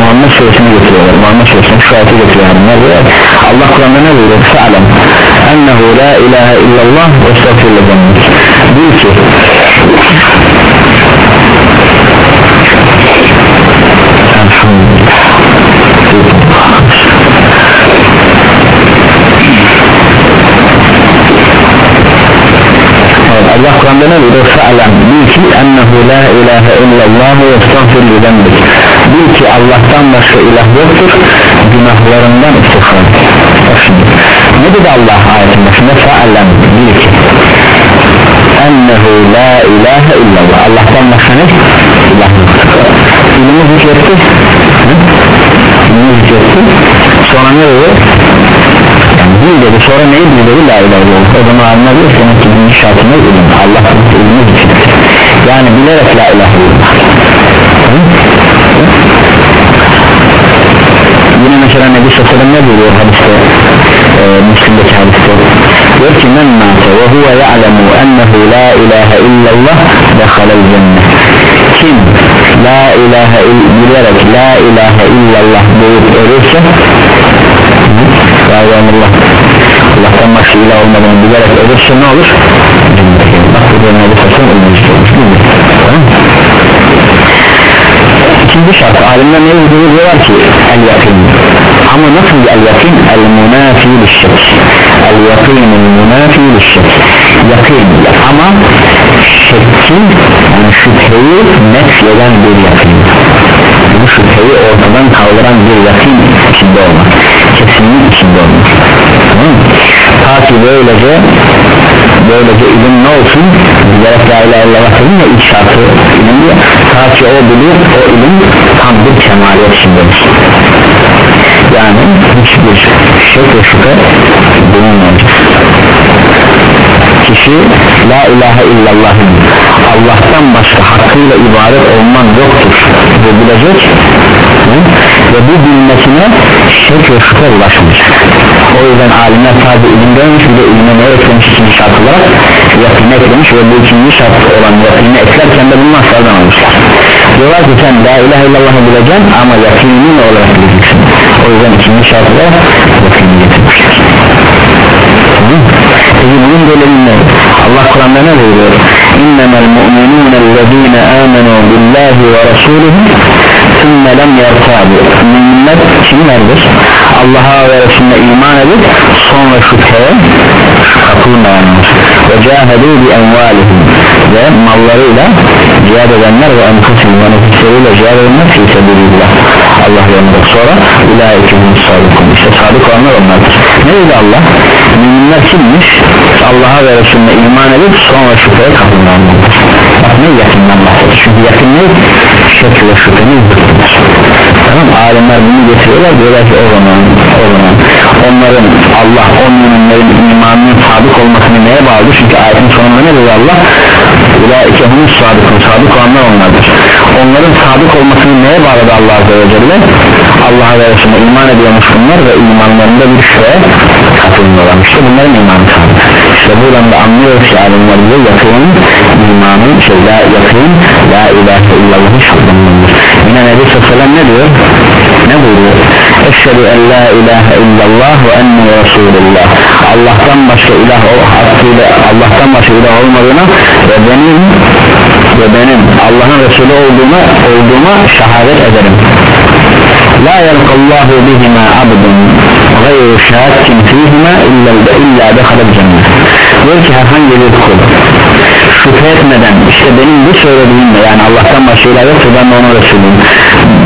Speaker 1: Muhammed suresini getiriyorlar. Muhammed suresinde şu ayeti getiriyor diyor Allah Kur'an'da ne buyuruyor? Fe'alem ennehu la ilahe illallah ve estağfirullah Allah Kur'an'da ne diyor? Fa'lem bil ki ennehu la ilahe illallah ve estağfir lidembik bil ki Allah'tan başka ilah yoktur günahlarından istiğfar bak şimdi ne dedi Allah ayetin başında? Fa'lem bil ki ennehu la ilahe illallah. Allah'tan başka ne? İlah yoktur. İlmi zikretti. İlmi zikretti. Sonra ne dedi bil dedi sonra neyi bil dedi la ilahe illallah o zaman anlar diyor senin ki birinci şartına ilim Allah ilmi zikretti yani bilerek la ilahe illallah yine mesela Nebi Sallallahu ne buyuruyor hadiste e, Müslim'deki hadiste diyor ki men mâte ve huve ya'lemu ennehu la ilahe illallah dekhalel cennet kim la ilahe il, bilerek la ilahe illallah deyip ölürse Allah Allah'tan başka ilah olmadığını bilerek ölürse ne olur? Bak bu Nebi Sallallahu ölmüştür ikinci şart alimler ne diyorlar ki el yakin ama nasıl bir el yakin el munafi lişşek el yakin. El munafi lişşek yakin ama şekkin yani şüpheyi nefyeden bir yakin. Bu şüpheyi ortadan kaldıran bir yakin içinde olmak kesinlik içinde tamam ta ki böylece böylece ilim ne olsun? Bilerek la ilahe illallah dedim ya ilk şartı ilim diye ta ki o bilir o ilim tam bir kemaliyet içindedir yani hiçbir şek ve şüphe bulunmayacak kişi la ilahe illallah Allah'tan başka hakkıyla ibadet olman yoktur. Ve bilecek ve bu bilmesine şek ve şüphe ulaşmayacak. O yüzden alimler sadece ilim demiş bir de ilme ne eklemiş ikinci şart olarak? Yakını eklemiş ve bu ikinci şart olan yakını eklerken de bunu aslardan almışlar diyorlar ki sen la ilahe illallah'ı bileceksin ama yakinin olarak bileceksin. O yüzden ikinci şart olarak yakını getirmişler. Peki bunun delili ne? Allah Kur'an'da ne buyuruyor? İnnemel mu'minûne ellezîne âmenû billahi ve rasûlühü sümme lem yertâbu Müminler kimlerdir? Allah'a ve Resulüne iman edip sonra şüpheye kapılmayanlar ve cahedû bi envâlihim ve mallarıyla cihad edenler ve enfusihim ve nefisleriyle cihad edenler fi sebilillah Allah yolunda sonra ilaikihim sadıkun işte sadık olanlar onlardır ne dedi Allah? müminler kimmiş? Allah'a ve Resulüne iman edip sonra şüpheye kapılmayanlardır bak ne yakından bahsediyor. Çünkü yakın ne? şek ve şüphenin zıttıdır tamam alimler bunu getiriyorlar. Diyorlar ki o zaman o zaman onların Allah o müminlerin imanının sadık olmasını neye bağlı? Çünkü ayetin sonunda ne diyor Allah ulaike humus sadıkun sadık olanlar onlardır. Onların sadık olmasını neye bağladı Allah Azze ve Celle? Allah'a ve Resulüne iman ediyormuş bunlar ve imanlarında bir şeye katılmıyorlar. İşte bunların imanı sadık. İşte buradan da anlıyoruz ki alimler bize yakın imanı şey la yakın la ilahe illallah'ı şartlanmalıdır yine Nebi Sallallahu ne diyor ne buyuruyor eşhedü en la ilahe illallah ve enni resulullah Allah'tan başka ilah o hakkıyla Allah'tan başka ilah olmadığına ve benim ve benim Allah'ın Resulü olduğuna olduğuma şehadet ederim la yelkallahu bihima abdun gayru şahadkin fihima illa, illa dekhalel cennet diyor ki herhangi bir kul şüphe etmeden işte benim bu söylediğimle yani Allah'tan başka ilah yoksa ben de ona Resulüyüm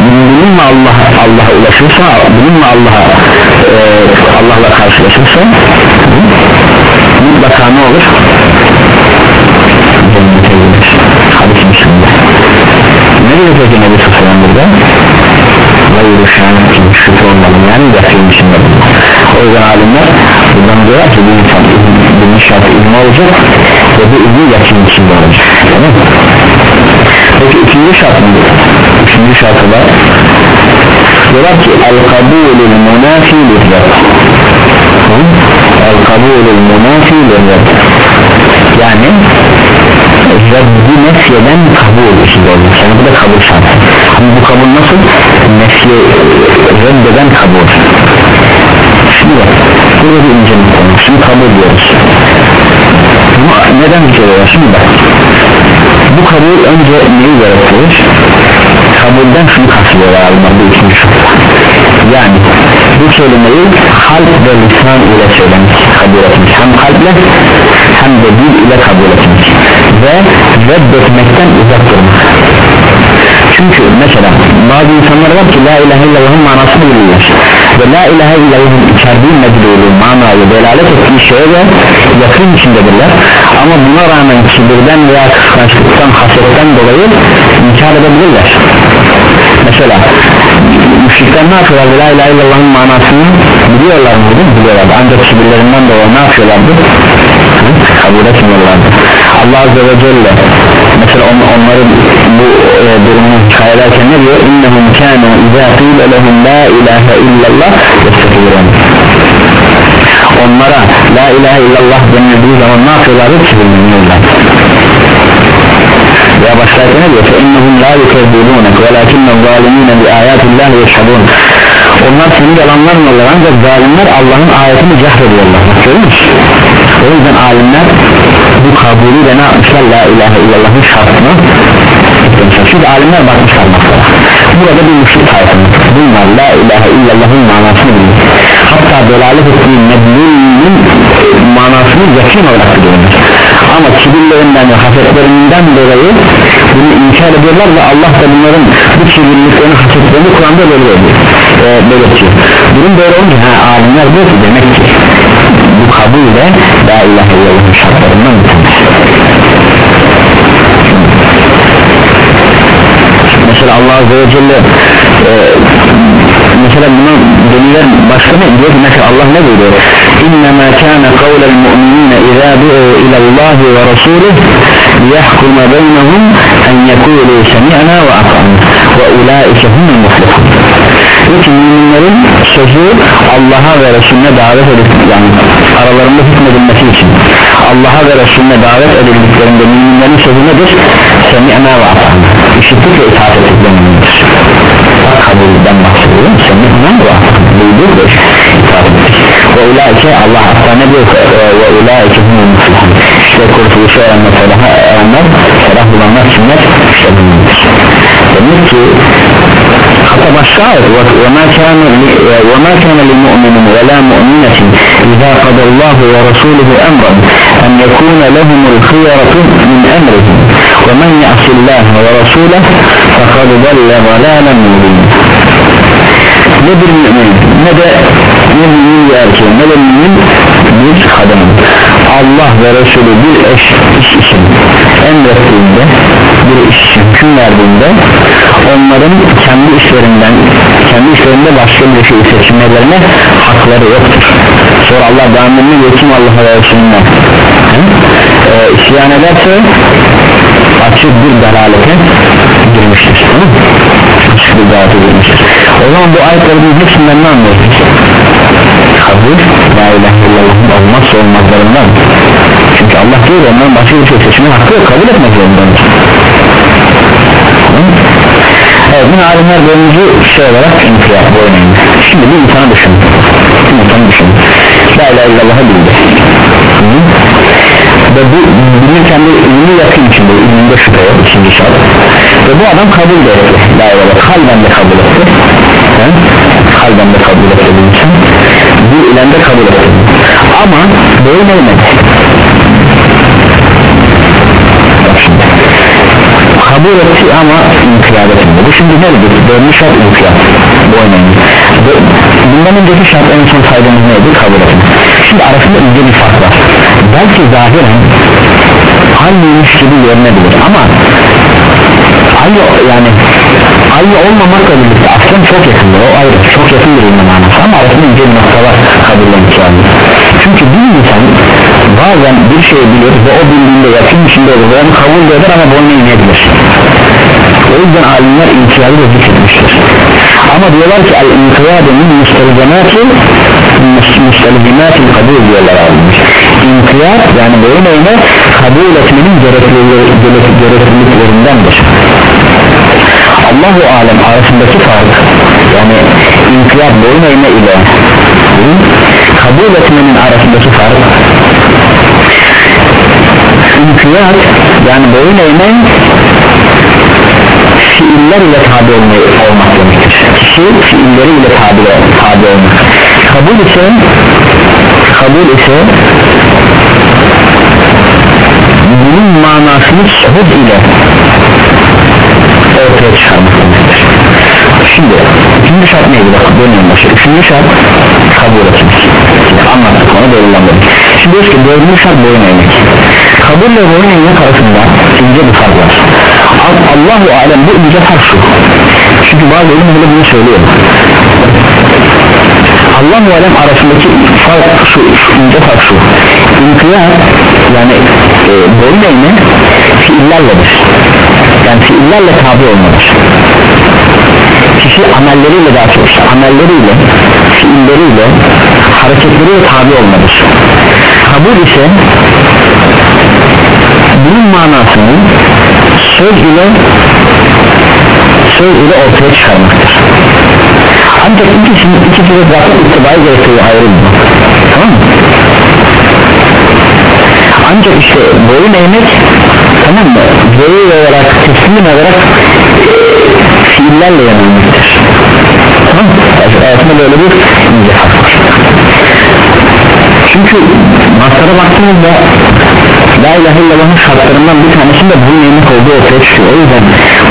Speaker 1: bununla Allah Allah'a ulaşırsa bununla Allah'a e, Allah'la karşılaşırsa mutlaka ne olur? Cennete gider hadis Müslüm'de ne diyor peki Nebi Sallallahu burada hayır şahit şüphe olmalı yani yakın içinde o yüzden alimler buradan diyorlar ki bir insan bir şartı ilmi olacak ve bu ilmi yakın içinde olacak tamam peki ikinci şart mı? üçüncü şartı var. Diyorlar ki el kabulül munafi lirret el kabulül munafi lirret yani reddi nefyeden kabul içinde olur yani bu da kabul şartı. Ama bu kabul nasıl? nefye reddeden kabul. Şimdi burada bir ince bir konu şimdi kabul diyoruz ama neden diyorlar şimdi bak bu kabul önce neyi gerektirir? kabulden şunu kastediyorlar alimler bu ikinci şartı yani bu kelimeyi kalp ve lisan ile söylemek kabul etmek hem kalple hem de dil ile kabul etmek reddetmekten uzak durmak çünkü mesela bazı insanlar var ki la ilahe illallah'ın manasını bilirler ve la ilahe illallah'ın içerdiği medlulu manayı delalet ettiği şeye de yakın içindedirler. Ama buna rağmen kibirden veya kıskançlıktan hasetten dolayı inkar edebilirler. Mesela müşrikler ne yapıyorlar? La ilahe illallah'ın manasını biliyorlar mı? Biliyorlar ancak kibirlerinden dolayı ne yapıyorlardı? Kabul etmiyorlardı Allah Azze ve Celle mesela on, onların bu e, durumunu hikayederken ne diyor? İnnehum kânu izâ lehum la ilahe illallah yestekirun onlara la ilahe illallah denildiği zaman ne yapıyorlardı çivilmiyorlar ya başlarken ne diyor? İnnehum la yukezzibûnek velakinne zalimine bi ayatillahi yeşhedûn onlar seni yalanlamıyorlar ancak zalimler Allah'ın ayetini cehrediyorlar görüyor musun? o yüzden alimler bu kabulüyle ne yapmışlar? La ilahe illallah'ın şartını çünkü alimler bakmışlar masaya burada bir müşrik tayfını bunlar la ilahe illallah'ın manasını bilir hatta delalet ettiği medlulün manasını yakın olarak biliyorlar ama kibirlerinden ve hasetlerinden dolayı bunu inkar ediyorlar ve Allah da bunların bu kibirliklerini hasetlerini Kur'an'da böyle ediyor e, belirtiyor. Durum böyle olunca ha, alimler diyor ki demek ki kabul de la ilahe illallah'ın şartlarından mesela Allah Azze ve Celle e, mesela buna deliller başka ne diyor ki mesela Allah ne diyor İnnemâ kâne kavlel mu'minîne izâ du'u ilallâhi ve rasûlih liyahkuma beynehum en yekûlû semi'nâ ve ata'nâ ve ulâike humul muflihun Çünkü müminlerin sözü Allah'a ve Resulüne davet edilip yani aralarında hükmedilmesi için Allah'a ve Resulüne davet edildiklerinde müminlerin sözü nedir? Semi'na ve ata'na. İşittik ve itaat ettik demelindir kabulden bahsediyorum. Semi'na ve ata'na. Duyduk ve itaat ettik. Ve ulaike Allah hatta ne diyor? Ve ulaike humul muflihun işte kurtuluşu erenler feraha erenler ferah bulanlar sünnet işte bunlardır demek ki başka ayet وَمَا كَانَ وَمَا كَانَ لِمُؤْمِنٍ وَلَا مُؤْمِنَةٍ إِذَا قَدَ اللَّهُ وَرَسُولُهُ أَمْرًا أَنْ يَكُونَ لَهُمُ الْخِيَرَةُ مِنْ أَمْرِهِمْ وَمَنْ يَعْصِ اللَّهَ وَرَسُولَهُ فَقَدْ ضَلَّ ضَلَالًا مُبِينًا ne bir mümin ne de ne mümin bir erkeğin ne de mümin Allah ve Resulü bir eş iş için emrettiğinde bir iş için hüküm verdiğinde onların kendi işlerinden kendi işlerinde başka bir şey seçmelerine hakları yoktur. Sonra Allah devamını yetim Allah'a ve Resulüne? Ee, isyan ederse açık bir dalalete girmiştir açık bir dalalete girmiştir. O zaman bu ayetlerin hepsinden ne anlıyoruz kabul la ilahe illallah'ın olmazsa olmazlarından çünkü Allah diyor ondan başka bir şey seçme hakkı yok kabul etmek zorundadır. Evet bunu alimler bölümcü şey olarak inkiyat bu önemli Şimdi bir insanı düşün. Bir insanı düşün. La ilahe illallah'ı bildi. Hı? Ve bu bilirken de ilmi yakın içinde ilminde şüphe yok ikinci şart. Ve bu adam kabul de etti. La ilahe kalben de kabul etti? Kalben de kabul etti bu insan Bu ilen de kabul etti Ama Bak şimdi kabul etti ama inkiyat etmedi. Bu şimdi ne dedi? Dördüncü şart inkiyat bu önemli. Bundan önceki şart en son saydığımız neydi? Kabul etme şimdi arasında ince bir fark var. Belki zahiren aynıymış gibi görünebilir ama aynı yani aynı olmamakla birlikte aslında çok yakındır o ayrı. Çok yakın bir ilmi manası ama arasında ince bir nokta var kabullen çünkü bir insan bazen bir şey bilir ve o bildiğinde yakın içinde olur ve onu kabul eder ama boynu inebilir. O yüzden alimler intiyadı da zikretmiştir. Ama diyorlar ki el intiyadu min mustelzemati kabul diyorlar alimler. İntiyat yani boyun eğme kabul etmenin gerekliliklerindendir Allahu alem arasındaki fark yani inkiyat boyun eğme ile kabul etmenin arasındaki fark. İnkiyat yani boyun eğme fiiller ile tabi olmak demektir. Kişi fiilleri ile tabi, tabi olmak. Kabul ise kabul ise bunun manası manasını söz ile ortaya demektir şimdi üçüncü şart neydi? Bak dönüyorum başı üçüncü şart kabul etmek anlattık onu belirlendirdik şimdi diyoruz ki dördüncü şart boyun eğmek. Kabulle boyun eğmek arasında ince bir fark var. Allahu alem bu ince fark şu. Çünkü bazı bile bunu söylüyor. Allahu alem arasındaki fark şu, şu ince fark şu. İnkiyat yani e, boyun eğme fiillerledir yani fiillerle tabi olmadır kişi amelleriyle daha çok işte amelleriyle fiilleriyle hareketleriyle tabi olmadır kabul ise bunun manasını söz ile söz ile ortaya çıkarmaktır. Ancak ikisinin ikisi de zaten itibari gerekiyor ayrı bir tamam mı? ancak işte boyun eğmek tamam mı? Böyle olarak teslim olarak fiillerle yanılmaktır tamam mı? Hayatında böyle bir ince fark var çünkü maslara baktığımızda La ilahe illallah'ın şartlarından bir tanesinde bunun yemek olduğu ortaya çıkıyor o yüzden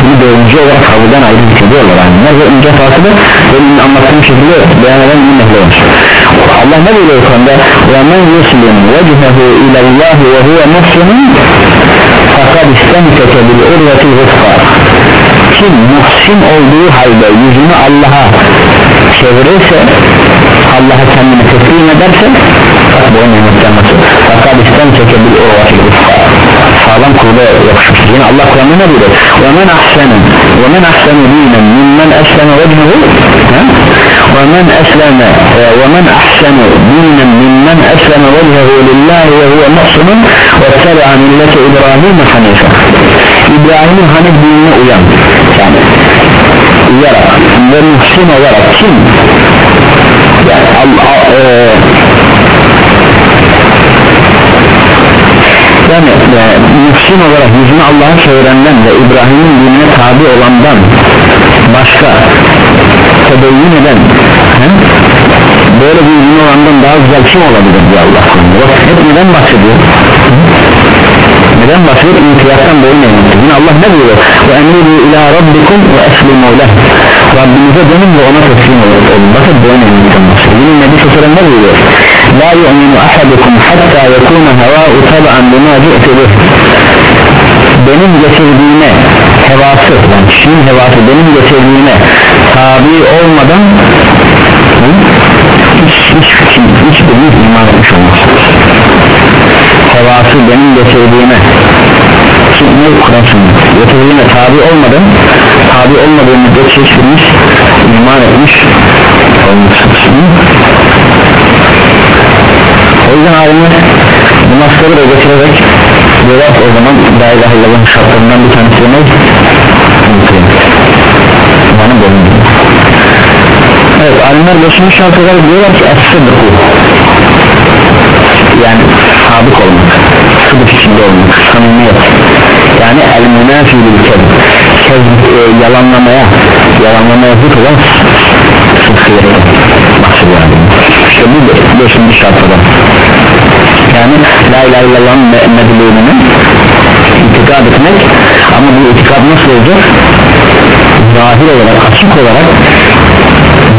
Speaker 1: bunu dördüncü olarak kabulden ayrı hissediyorlar alimler ve ince farkı da benim anlattığım şekilde beyan eden bir nehle var Allah ne buyuruyor konuda وَمَنْ يُسْلِمْ وَجْهَهُ اِلَى اللّٰهِ وَهُوَ مُسْلِمٌ fakat istemseke bil urvetil vufka kim muhsin olduğu halde yüzünü Allah'a çevirirse Allah'a kendini teslim ederse bak bu nimetten nasıl fakat istemseke bil urvetil vufka sağlam kurda yapışmış yine Allah Kur'an'da ne diyor? Ve men ahsenu ve men ahsenu dinen mimmen esleme vecnehu. ومن أسلم ومن أحسن دينا ممن أسلم وجهه لله وهو محسن واتبع ملة إبراهيم حنيفا İbrahim'in Hanif dinine uyan yani uyarak ve muhsin olarak kim yani Allah e, yani e, muhsin olarak yüzünü Allah'a çevirenden ve İbrahim'in dinine tabi olandan başka tebeyyün eden he? böyle bir ünlü olandan daha güzel kim olabilir diye Allah bak hep neden bahsediyor neden bahsediyor inkiyattan boyun eğmektir yine Allah ne diyor ve emridu ila rabbikum ve eslimu leh Rabbinize dönün ve ona teslim olun bakın boyun eğmekten bahsediyor yine Nebi Sosyal'ın ne diyor la yu'minu ahadukum hatta yakuna hevâ'u tab'an bima ci'tibih benim getirdiğime hevası yani kişinin hevası benim getirdiğime tabi olmadan hiç, hiç, hiç, hiç birimiz iman etmiş olmaz hevası benim getirdiğime ne Kur'an getirdiğime tabi olmadan tabi olmadığı müddetçe hiçbirimiz iman etmiş olmuşsunuz yüzden alimler bu nasları da getirerek diyorlar o zaman La ilahe illallah'ın şartlarından bir tanesi ne? Bana bölümü Evet alimler beşinci şart olarak diyorlar ki es-sıdku yani sadık olmak sıdık içinde olmak samimiyet. Yani el-münafi bil kez e, yalanlamaya yalanlamaya zıt olan sıdkı bahsediyor işte bu beşinci şart ilahe illallah'ın medlûnunu itikad etmek. Ama bu itikad nasıl olacak? Zahir olarak açık olarak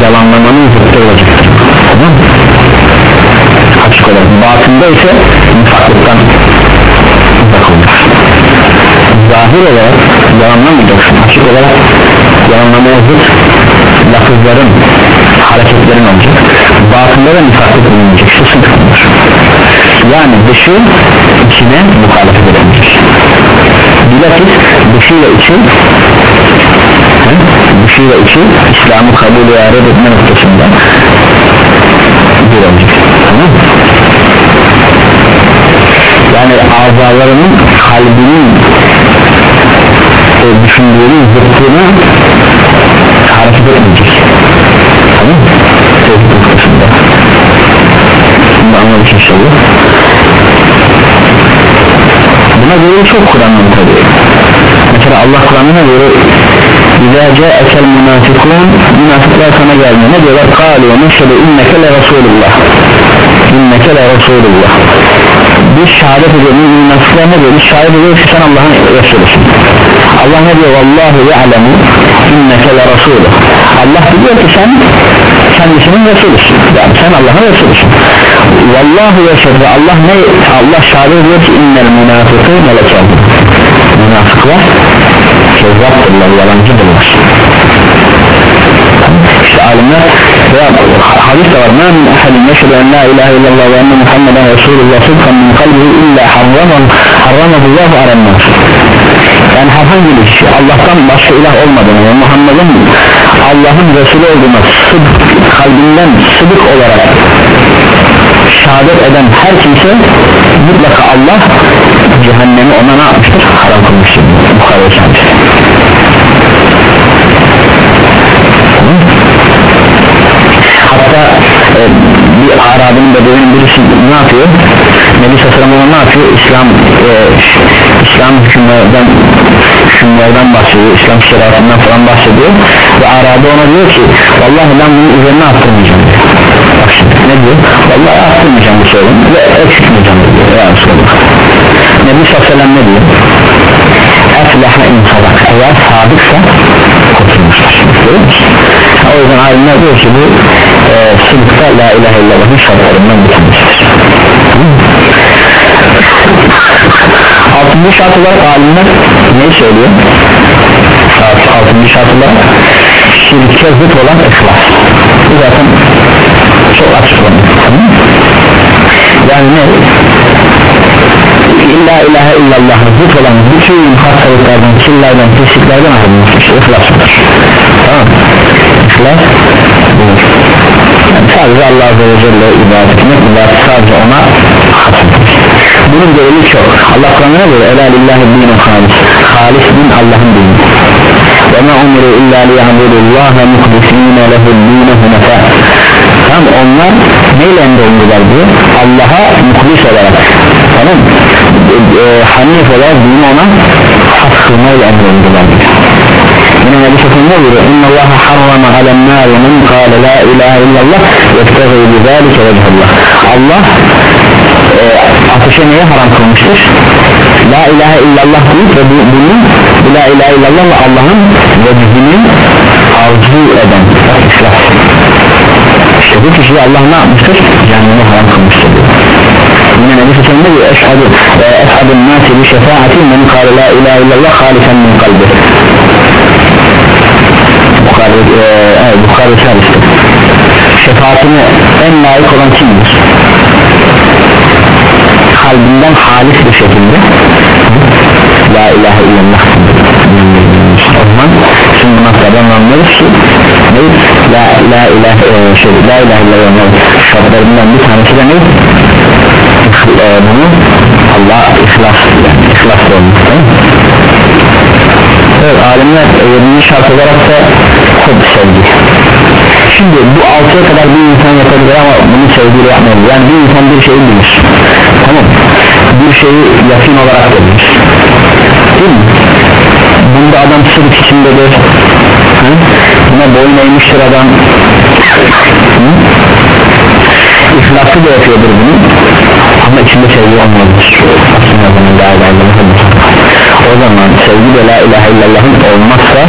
Speaker 1: yalanlamanın zıttı olacaktır tamam açık olarak. Batında ise nifaklıktan uzak zahir olarak yalanlamayacaksın. Açık olarak yalanlamaya zıt lafızların hareketlerin olacak. Batında da nifaklık bulunacak şu sıkıntı yani dışı içine muhalefet edilmiş. Bilakis dışıyla içi he? dışıyla içi İslam'ı kabul ve reddetme noktasında bir olacak tamam yani azalarının kalbinin e, düşündüğünün zıttına hareket göre çok Kur'an'ın tabi Mesela Allah Kur'an'ına göre İzâ câekel münâfikûn Münafıklar sana gelmiyor Ne diyorlar? Kâlu neşhedü inneke le Resulullah İnneke le Resulullah biz şehadet ediyoruz münafıklar ne diyor? Biz şehadet ediyoruz ki sen Allah'ın Resulüsün. Allah ne diyor? Vallahu ya'lemu inneke la rasulü Allah biliyor ki sen kendisinin Resulüsün yani sen Allah'ın Resulüsün vallahu yeşhedü Allah ne Allah şehadet ediyor ki innel münafıkîne lekâzib münafıklar kezzaptırlar yalancıdırlar işte alimler veya hadis de var ma min ahadin yeşhedü en la ilahe illallah ve enne muhammeden resulullah sıdkan min kalbihi illa harramahu harramahullahu arannar yani herhangi bir kişi Allah'tan başka ilah olmadığını ve Muhammed'in Allah'ın Resulü olduğuna sıdk, kalbinden sıdık olarak şehadet eden her kimse mutlaka Allah cehennemi ona ne yapmıştır? haram kılmıştır. Bukhara hatta e, bir Arabın bedenin birisi ne yapıyor? Nebi Sallallahu ona ne yapıyor? İslam e, İslam hükümlerden hükümlerden bahsediyor İslam şeriatından falan bahsediyor ve Arabi ona diyor ki vallahi ben bunu üzerine attırmayacağım. Diyor bak şimdi ne diyor? Vallahi attırmayacağım bu sorun ve eksiltmeyeceğim diyor ya Resulallah. Nebi Sallallahu ne diyor? Efleha in sadak eğer sadıksa kurtulmuşlar görüyor o yüzden alimler diyor ki bu e, sıdıkta la ilahe illallah'ın şartlarından bir tanesidir. Olarak alimler neyi söylüyor? Altıncı şart olarak şirke zıt olan ihlas. Bu zaten çok açıklanıyor. Yani ne? İlla ilahe illallah zıt olan bütün hastalıklardan, kirlerden, pisliklerden arınmak işte ihlasıdır tamam ihlas budur. Yani sadece Allah Azze ve Celle ibadet etmek ibadet sadece ona hasıdır bunun delili çok. Allah Kur'an'a göre Ela lillahi dinin halis halis din Allah'ın dini ve ma umru illa liya'budullaha muhdisine lehul dine hunefa tam onlar neyle emrolundular diyor Allah'a muhlis olarak. Tamam. E, e, hanif olarak dini ona has kılmayla emrolundular. Diyor yine Nebi Sefin ne diyor inna Allah harrama alen nâri men kâle la ilahe illallah yeftegi bi zâlike vechallah Allah e, ateşe neye haram kılmıştır? La ilahe illallah deyip ve bu, bunu bu la ilahe illallah ve Allah'ın vecihini arzu eden İslah işte bu kişiyi Allah ne yapmıştır? Cehenneme haram kılmıştır. Yine Nebi Sallallahu aleyhi ve sellem eşhedü eşhedün nâsi bi şefaati men kâle la ilahe illallah halisen min kalbi. Bukhari e, evet, Bukhari servistir şefaatine en layık olan kimdir? Kalbinden halis bir şekilde La ilahe illallah. O zaman şimdi bu noktadan ki ne? La, la ilahe e, şey, La ilahe illallah şartlarından bir tanesi de ne? E, bunu Allah ihlas yani ihlas olmuş evet alimler 20. şart olarak da hub sevgi. Şimdi bu altıya kadar bir insan yapabilir ama bunu sevgiyle yapmıyor. Yani bir insan bir şeyi bilir tamam. Bir şeyi yakın olarak bilir değil mi? Bunda adam sırf içindedir Hı? buna boyun eğmiştir adam. Hı? İhlası da yapıyordur bunu. Ama içinde sevgi olmalıdır aslında la ilahe illallah o zaman sevgi de la ilahe illallah'ın olmazsa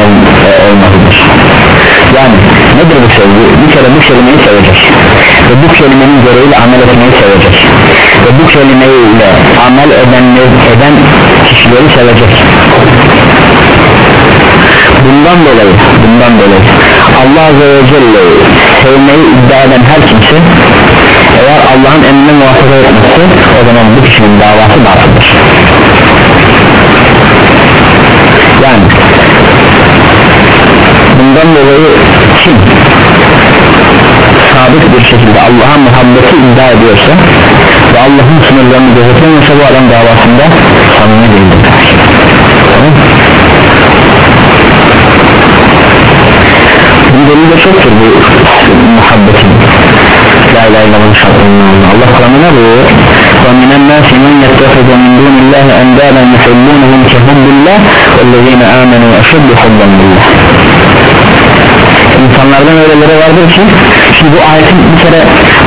Speaker 1: ol, e, olmalıdır yani nedir bu sevgi? Bir kere bu kelimeyi sevecek. Ve bu kelimenin gereğiyle amel etmeyi sevecek. Ve bu kelimeyle amel eden, eden kişileri sevecek. Bundan dolayı bundan dolayı Allah Azze ve Celle sevmeyi iddia eden her kimse eğer Allah'ın emrine muhafaza etmezse o zaman bu kişinin davası batıldır. Yani bundan dolayı kim sabit bir şekilde Allah'a muhabbeti iddia ediyorsa ve Allah'ın sınırlarını gözetemiyorsa bu adam davasında samimi değildir tamam bunun delili de çoktur bu muhabbetin La ilahe illallah şartlarından Allah Kur'an'ı ne buyuruyor وَمِنَ النَّاسِ مَنْ يَتَّخِذَ مِنْ دُونِ اللّٰهِ اَنْدَادًا يُحِبُّونَهُمْ كَحُبِّ اللّٰهِ وَالَّذ۪ينَ آمَنُوا أَشَدُّ حُبًّا لِلّٰهِ insanlardan öyleleri vardır ki şimdi bu ayetin bir kere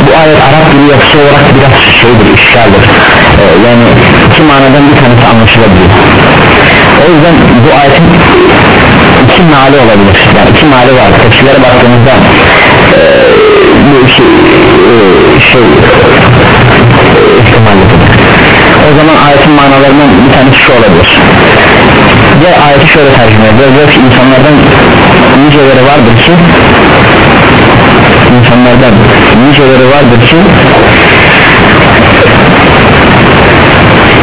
Speaker 1: bu ayet Arap dili yapısı olarak biraz şeydir işgaldir. Ee, yani iki manadan bir tanesi anlaşılabilir. O yüzden bu ayetin iki mali olabilir. Yani iki mali var. Tefsirlere baktığımızda e, bu iki e, şey e, ihtimallidir o zaman ayetin manalarından bir tanesi şu olabilir ve ayeti şöyle tercüme ediyor. Diyor ki insanlardan niceleri vardır ki insanlardan niceleri vardır ki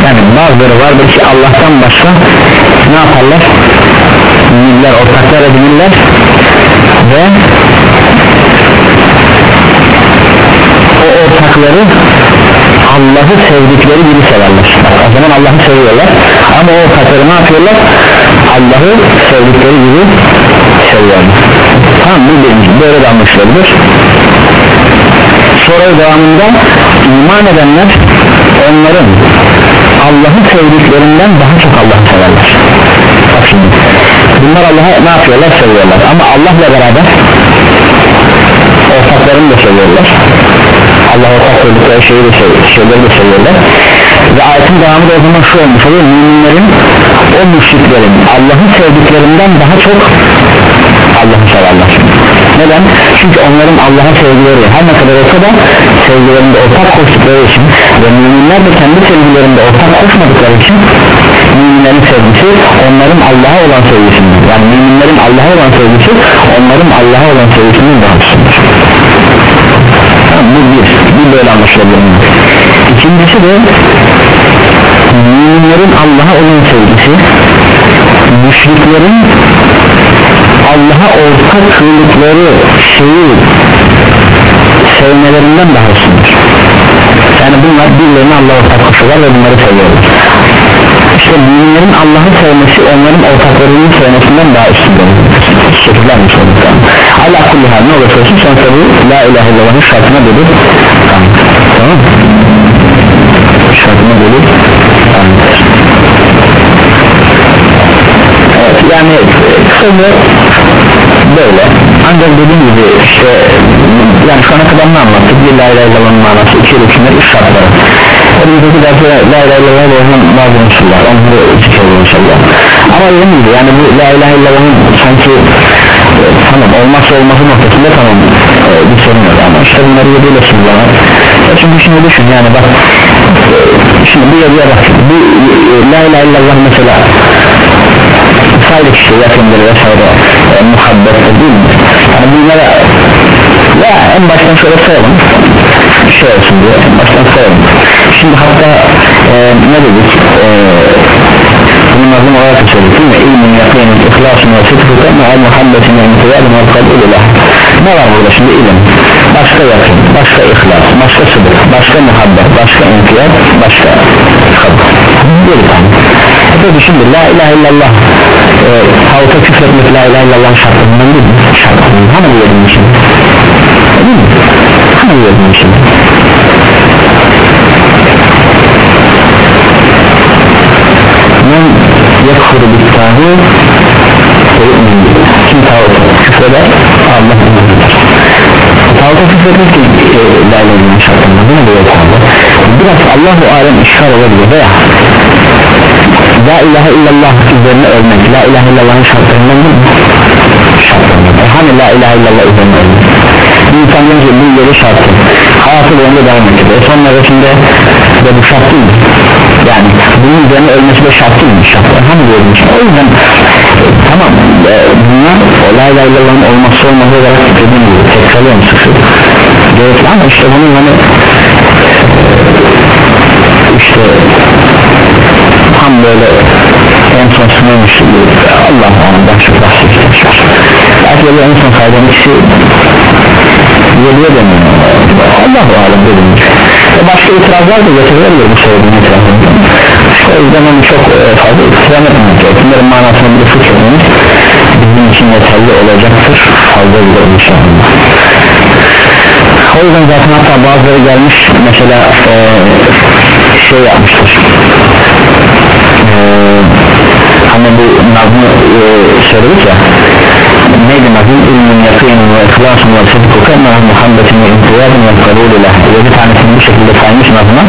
Speaker 1: yani bazıları vardır ki Allah'tan başka ne yaparlar? Müminler ortaklar edinirler ve o ortakları Allah'ı sevdikleri gibi severler. O zaman Allah'ı seviyorlar. Ama o ortakları ne yapıyorlar? Allah'ı sevdikleri gibi seviyorlar. Tamam bu birinci böyle de anlaşılabilir. Sonra devamında iman edenler onların Allah'ı sevdiklerinden daha çok Allah'ı severler. Bak şimdi bunlar Allah'a ne yapıyorlar? Seviyorlar. Ama Allah'la beraber ortaklarını da seviyorlar Allah ortak koydukları şeyi de şeyleri de seviyorlar ve ayetin devamı da o zaman şu olmuş oluyor. Müminlerin o müşriklerin Allah'ı sevdiklerinden daha çok Allah'ı severler. Neden? çünkü onların Allah'a sevgileri her ne kadar olsa da sevgilerinde ortak koştukları için ve müminler de kendi sevgilerinde ortak koşmadıkları için müminlerin sevgisi onların Allah'a olan sevgisinden yani müminlerin Allah'a olan sevgisi onların Allah'a olan sevgisinden daha üstündür bu bir, bir böyle anlaşılabilir ikincisi de müminlerin Allah'a olan sevgisi müşriklerin Allah'a ortak kıldıkları şeyi sevmelerinden daha üstündür. Yani bunlar birilerine Allah'a ortak koşuyorlar ve bunları seviyorlar. İşte müminlerin Allah'ı sevmesi onların ortaklarının sevmesinden daha üstündür. Şekillenmiş olduk Allah kulli hal ne olursa olsun sen tabi la ilahe illallah'ın şartına bölüp tamam tamam şartına bölüp evet yani kısaca böyle. Ancak dediğim gibi işte yani şu ana kadar ne anlattık? Bir la ilahe illallah'ın manası iki rükünler üç şartları önümüzdeki derste la ilahe illallah'la olan bazı unsurlar onları zikredelim inşallah. Ama dediğim gibi yani bu la ilahe illallah'ın sanki tamam olmazsa olması noktasında tamam. E, bir sorun yok ama işte bunları yediyle e, çünkü şimdi düşün yani bak e, şimdi bu yazıya bak bu e, la ilahe illallah mesela sağlık işte yakındır vesaire e, muhabbet değil mi? Yani bunlara ya en baştan şöyle sayalım şey olsun diye en baştan sayalım. Şimdi hatta e, ne dedik? E, bunun azım olarak da söyledik değil mi ilmin yakının ihlasın ve sıdkıkın ve muhabbetin ve intiyadın ve kabulülah ne var burada şimdi ilim başka yakın başka ihlas başka sıdık başka muhabbet başka intiyad başka kabul bir tane Peki şimdi la ilahe illallah e, tavta küfretmek la ilahe illallah şartlarından değil mi? Şartlarından hani yedim şimdi değil mi? Hani yedim şimdi Men yekfuru bittahu Kim tavta küfreder Allah bilir Tavta küfretmek e, ilahe illallah şartlarından değil mi? Biraz Allah-u Alem işgal olabilir veya La ilahe illallah üzerine ölmek La ilahe illallah'ın şartlarından mi? Şartlarından e Hani la ilahe illallah üzerine ölmek? Bir insan önce bu yeri şartı. Hayatı boyunca devam edecek E son nefesinde de bu şart değil? Yani bunun üzerine ölmesi de şart değil mi? Şart e Hani diyorum işte o yüzden e, Tamam e, bunlar o la ilahe illallah'ın olmazsa olmazı olarak dediğim gibi tekrarlıyorum sık sık Gerekli ama işte bunun hani işte tam böyle en son sınırmış Allah ondan çok bahsetmişler belki de en son kaybeden kişi geliyor demiyor. Allah-u Alem dedim. e başka itirazlar da getirilebilir bu söylediğim itirazlar işte o yüzden onu çok e, fazla itiraz etmemek gerekiyor bunların manasını bir fıkh etmemiz bizim için yeterli olacaktır. Fazla bir inşallah o yüzden zaten hatta bazıları gelmiş mesela e, şey yapmıştır. E, hani bu nazmı e, söyledik ya neydi nazım ilmin yakînin ve ihlasun ve sıdkı kemâ muhabbetin ve intiyadın ve kabulü leh yedi tanesini bu şekilde saymış nazıma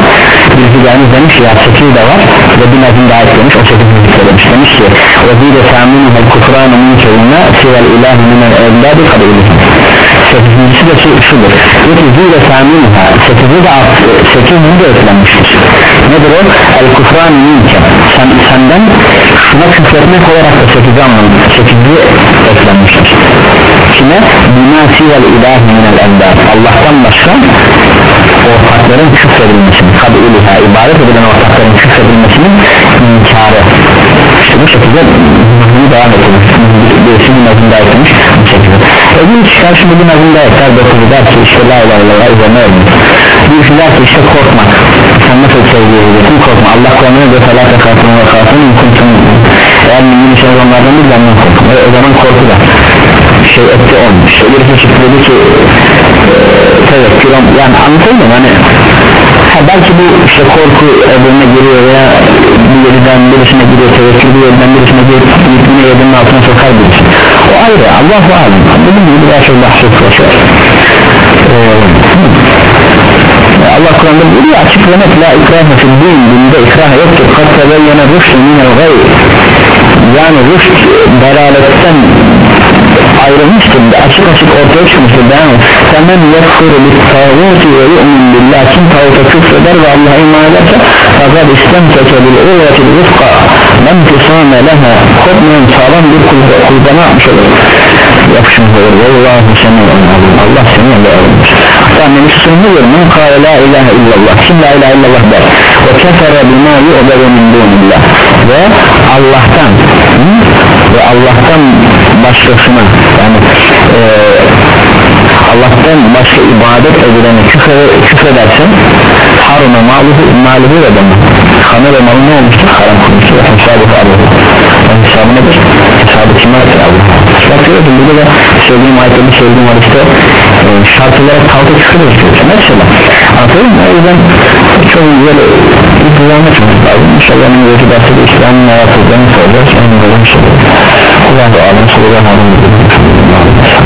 Speaker 1: birisi gelmiş demiş ya sekiz de var. Ve bir nazım daha eklemiş o sekiz söylemiş. Demiş ki ve zîde tâminuhu kufrânu münkerine sivel ilâhi minel evlâdi kabulü sekizincisi de şu- şudur. Peki zîle sâminuha sekizi de sekizinci de eklenmiştir nedir o? el kufran minke. Sen, senden şuna küfretmek olarak da sekizi anlamı sekizi eklenmiştir kime? bina sivel ilahi minel endar Allah'tan başka ortakların küfredilmesini kabulüha ibadet edilen ortakların küfredilmesinin inkarı bu şekilde bunu devam etmiş birisi bir nazım daha etmiş bu şekilde. Öbür kişiler şimdi bir nazım daha ekler dokuzu der ki işte la ilahe illallah üzerine ölmüş birisi der ki işte korkmak sen nasıl söylüyorsun korkma. Allah konuyor ve felak akatın ve akatın mümkün eğer mümin şey onlardan bir benden korkun o zaman korku da. Şey etti olmuş. Birisi çıktı dedi ki e, tevekkül yani anlatayım hani ha, belki bu işte korku öbürüne giriyor veya bir yerden birisine giriyor tevekkül bir yerden birisine giriyor yine yerinin altına sokar birisi. O ayrı Allah-u Alem dediğim gibi daha çok bahset koşuyor ee, Allah Kur'an'da buyuruyor açık ve net la ikrahe fil din dinde ikrah yoktur. Kat tebeyyene rüştü minel gayr yani rüşt dalaletten ayrılmıştır. Açık açık ortaya çıkmıştır. Ben senden yakfuru bit tağuti ve yu'min billah kim tağuta küfreder ve Allah'a iman ederse fakat istemseke bil uvvetil rıfka men tisame leha kopmayan sağlam bir kulda, kulda ne yapmış olur. Yapışmış olur. Vallahu seni Allah seni alınmış hatta Nebi Sısır'ın diyor men kâle la ilahe illallah kim la ilahe illallah der? Ve kefere bima yu'bedu min dunillah ve Allah'tan ve Allah'tan başkasına. Yani e, Allah'tan başka ibadet edileni küfür, küfredersen haruna maluhu maluhu ve demi kanı ve malı ne olmuştur? haram konmuştur hesabı Allah'a yani hesabı nedir? hesabı kime ait? Allah bak görüyorsun burada da söylediğim ayette bir söylediğim var işte. E, şart olarak kalka küfür ediyorsun mesela anladın mı? o yüzden çok böyle bir kullanma çok lazım. İnşallah gözü dersi de İslam'ın hayatı üzerine soracağız en güzel bir şey Allahu alem sallallahu aleyhi ve sellem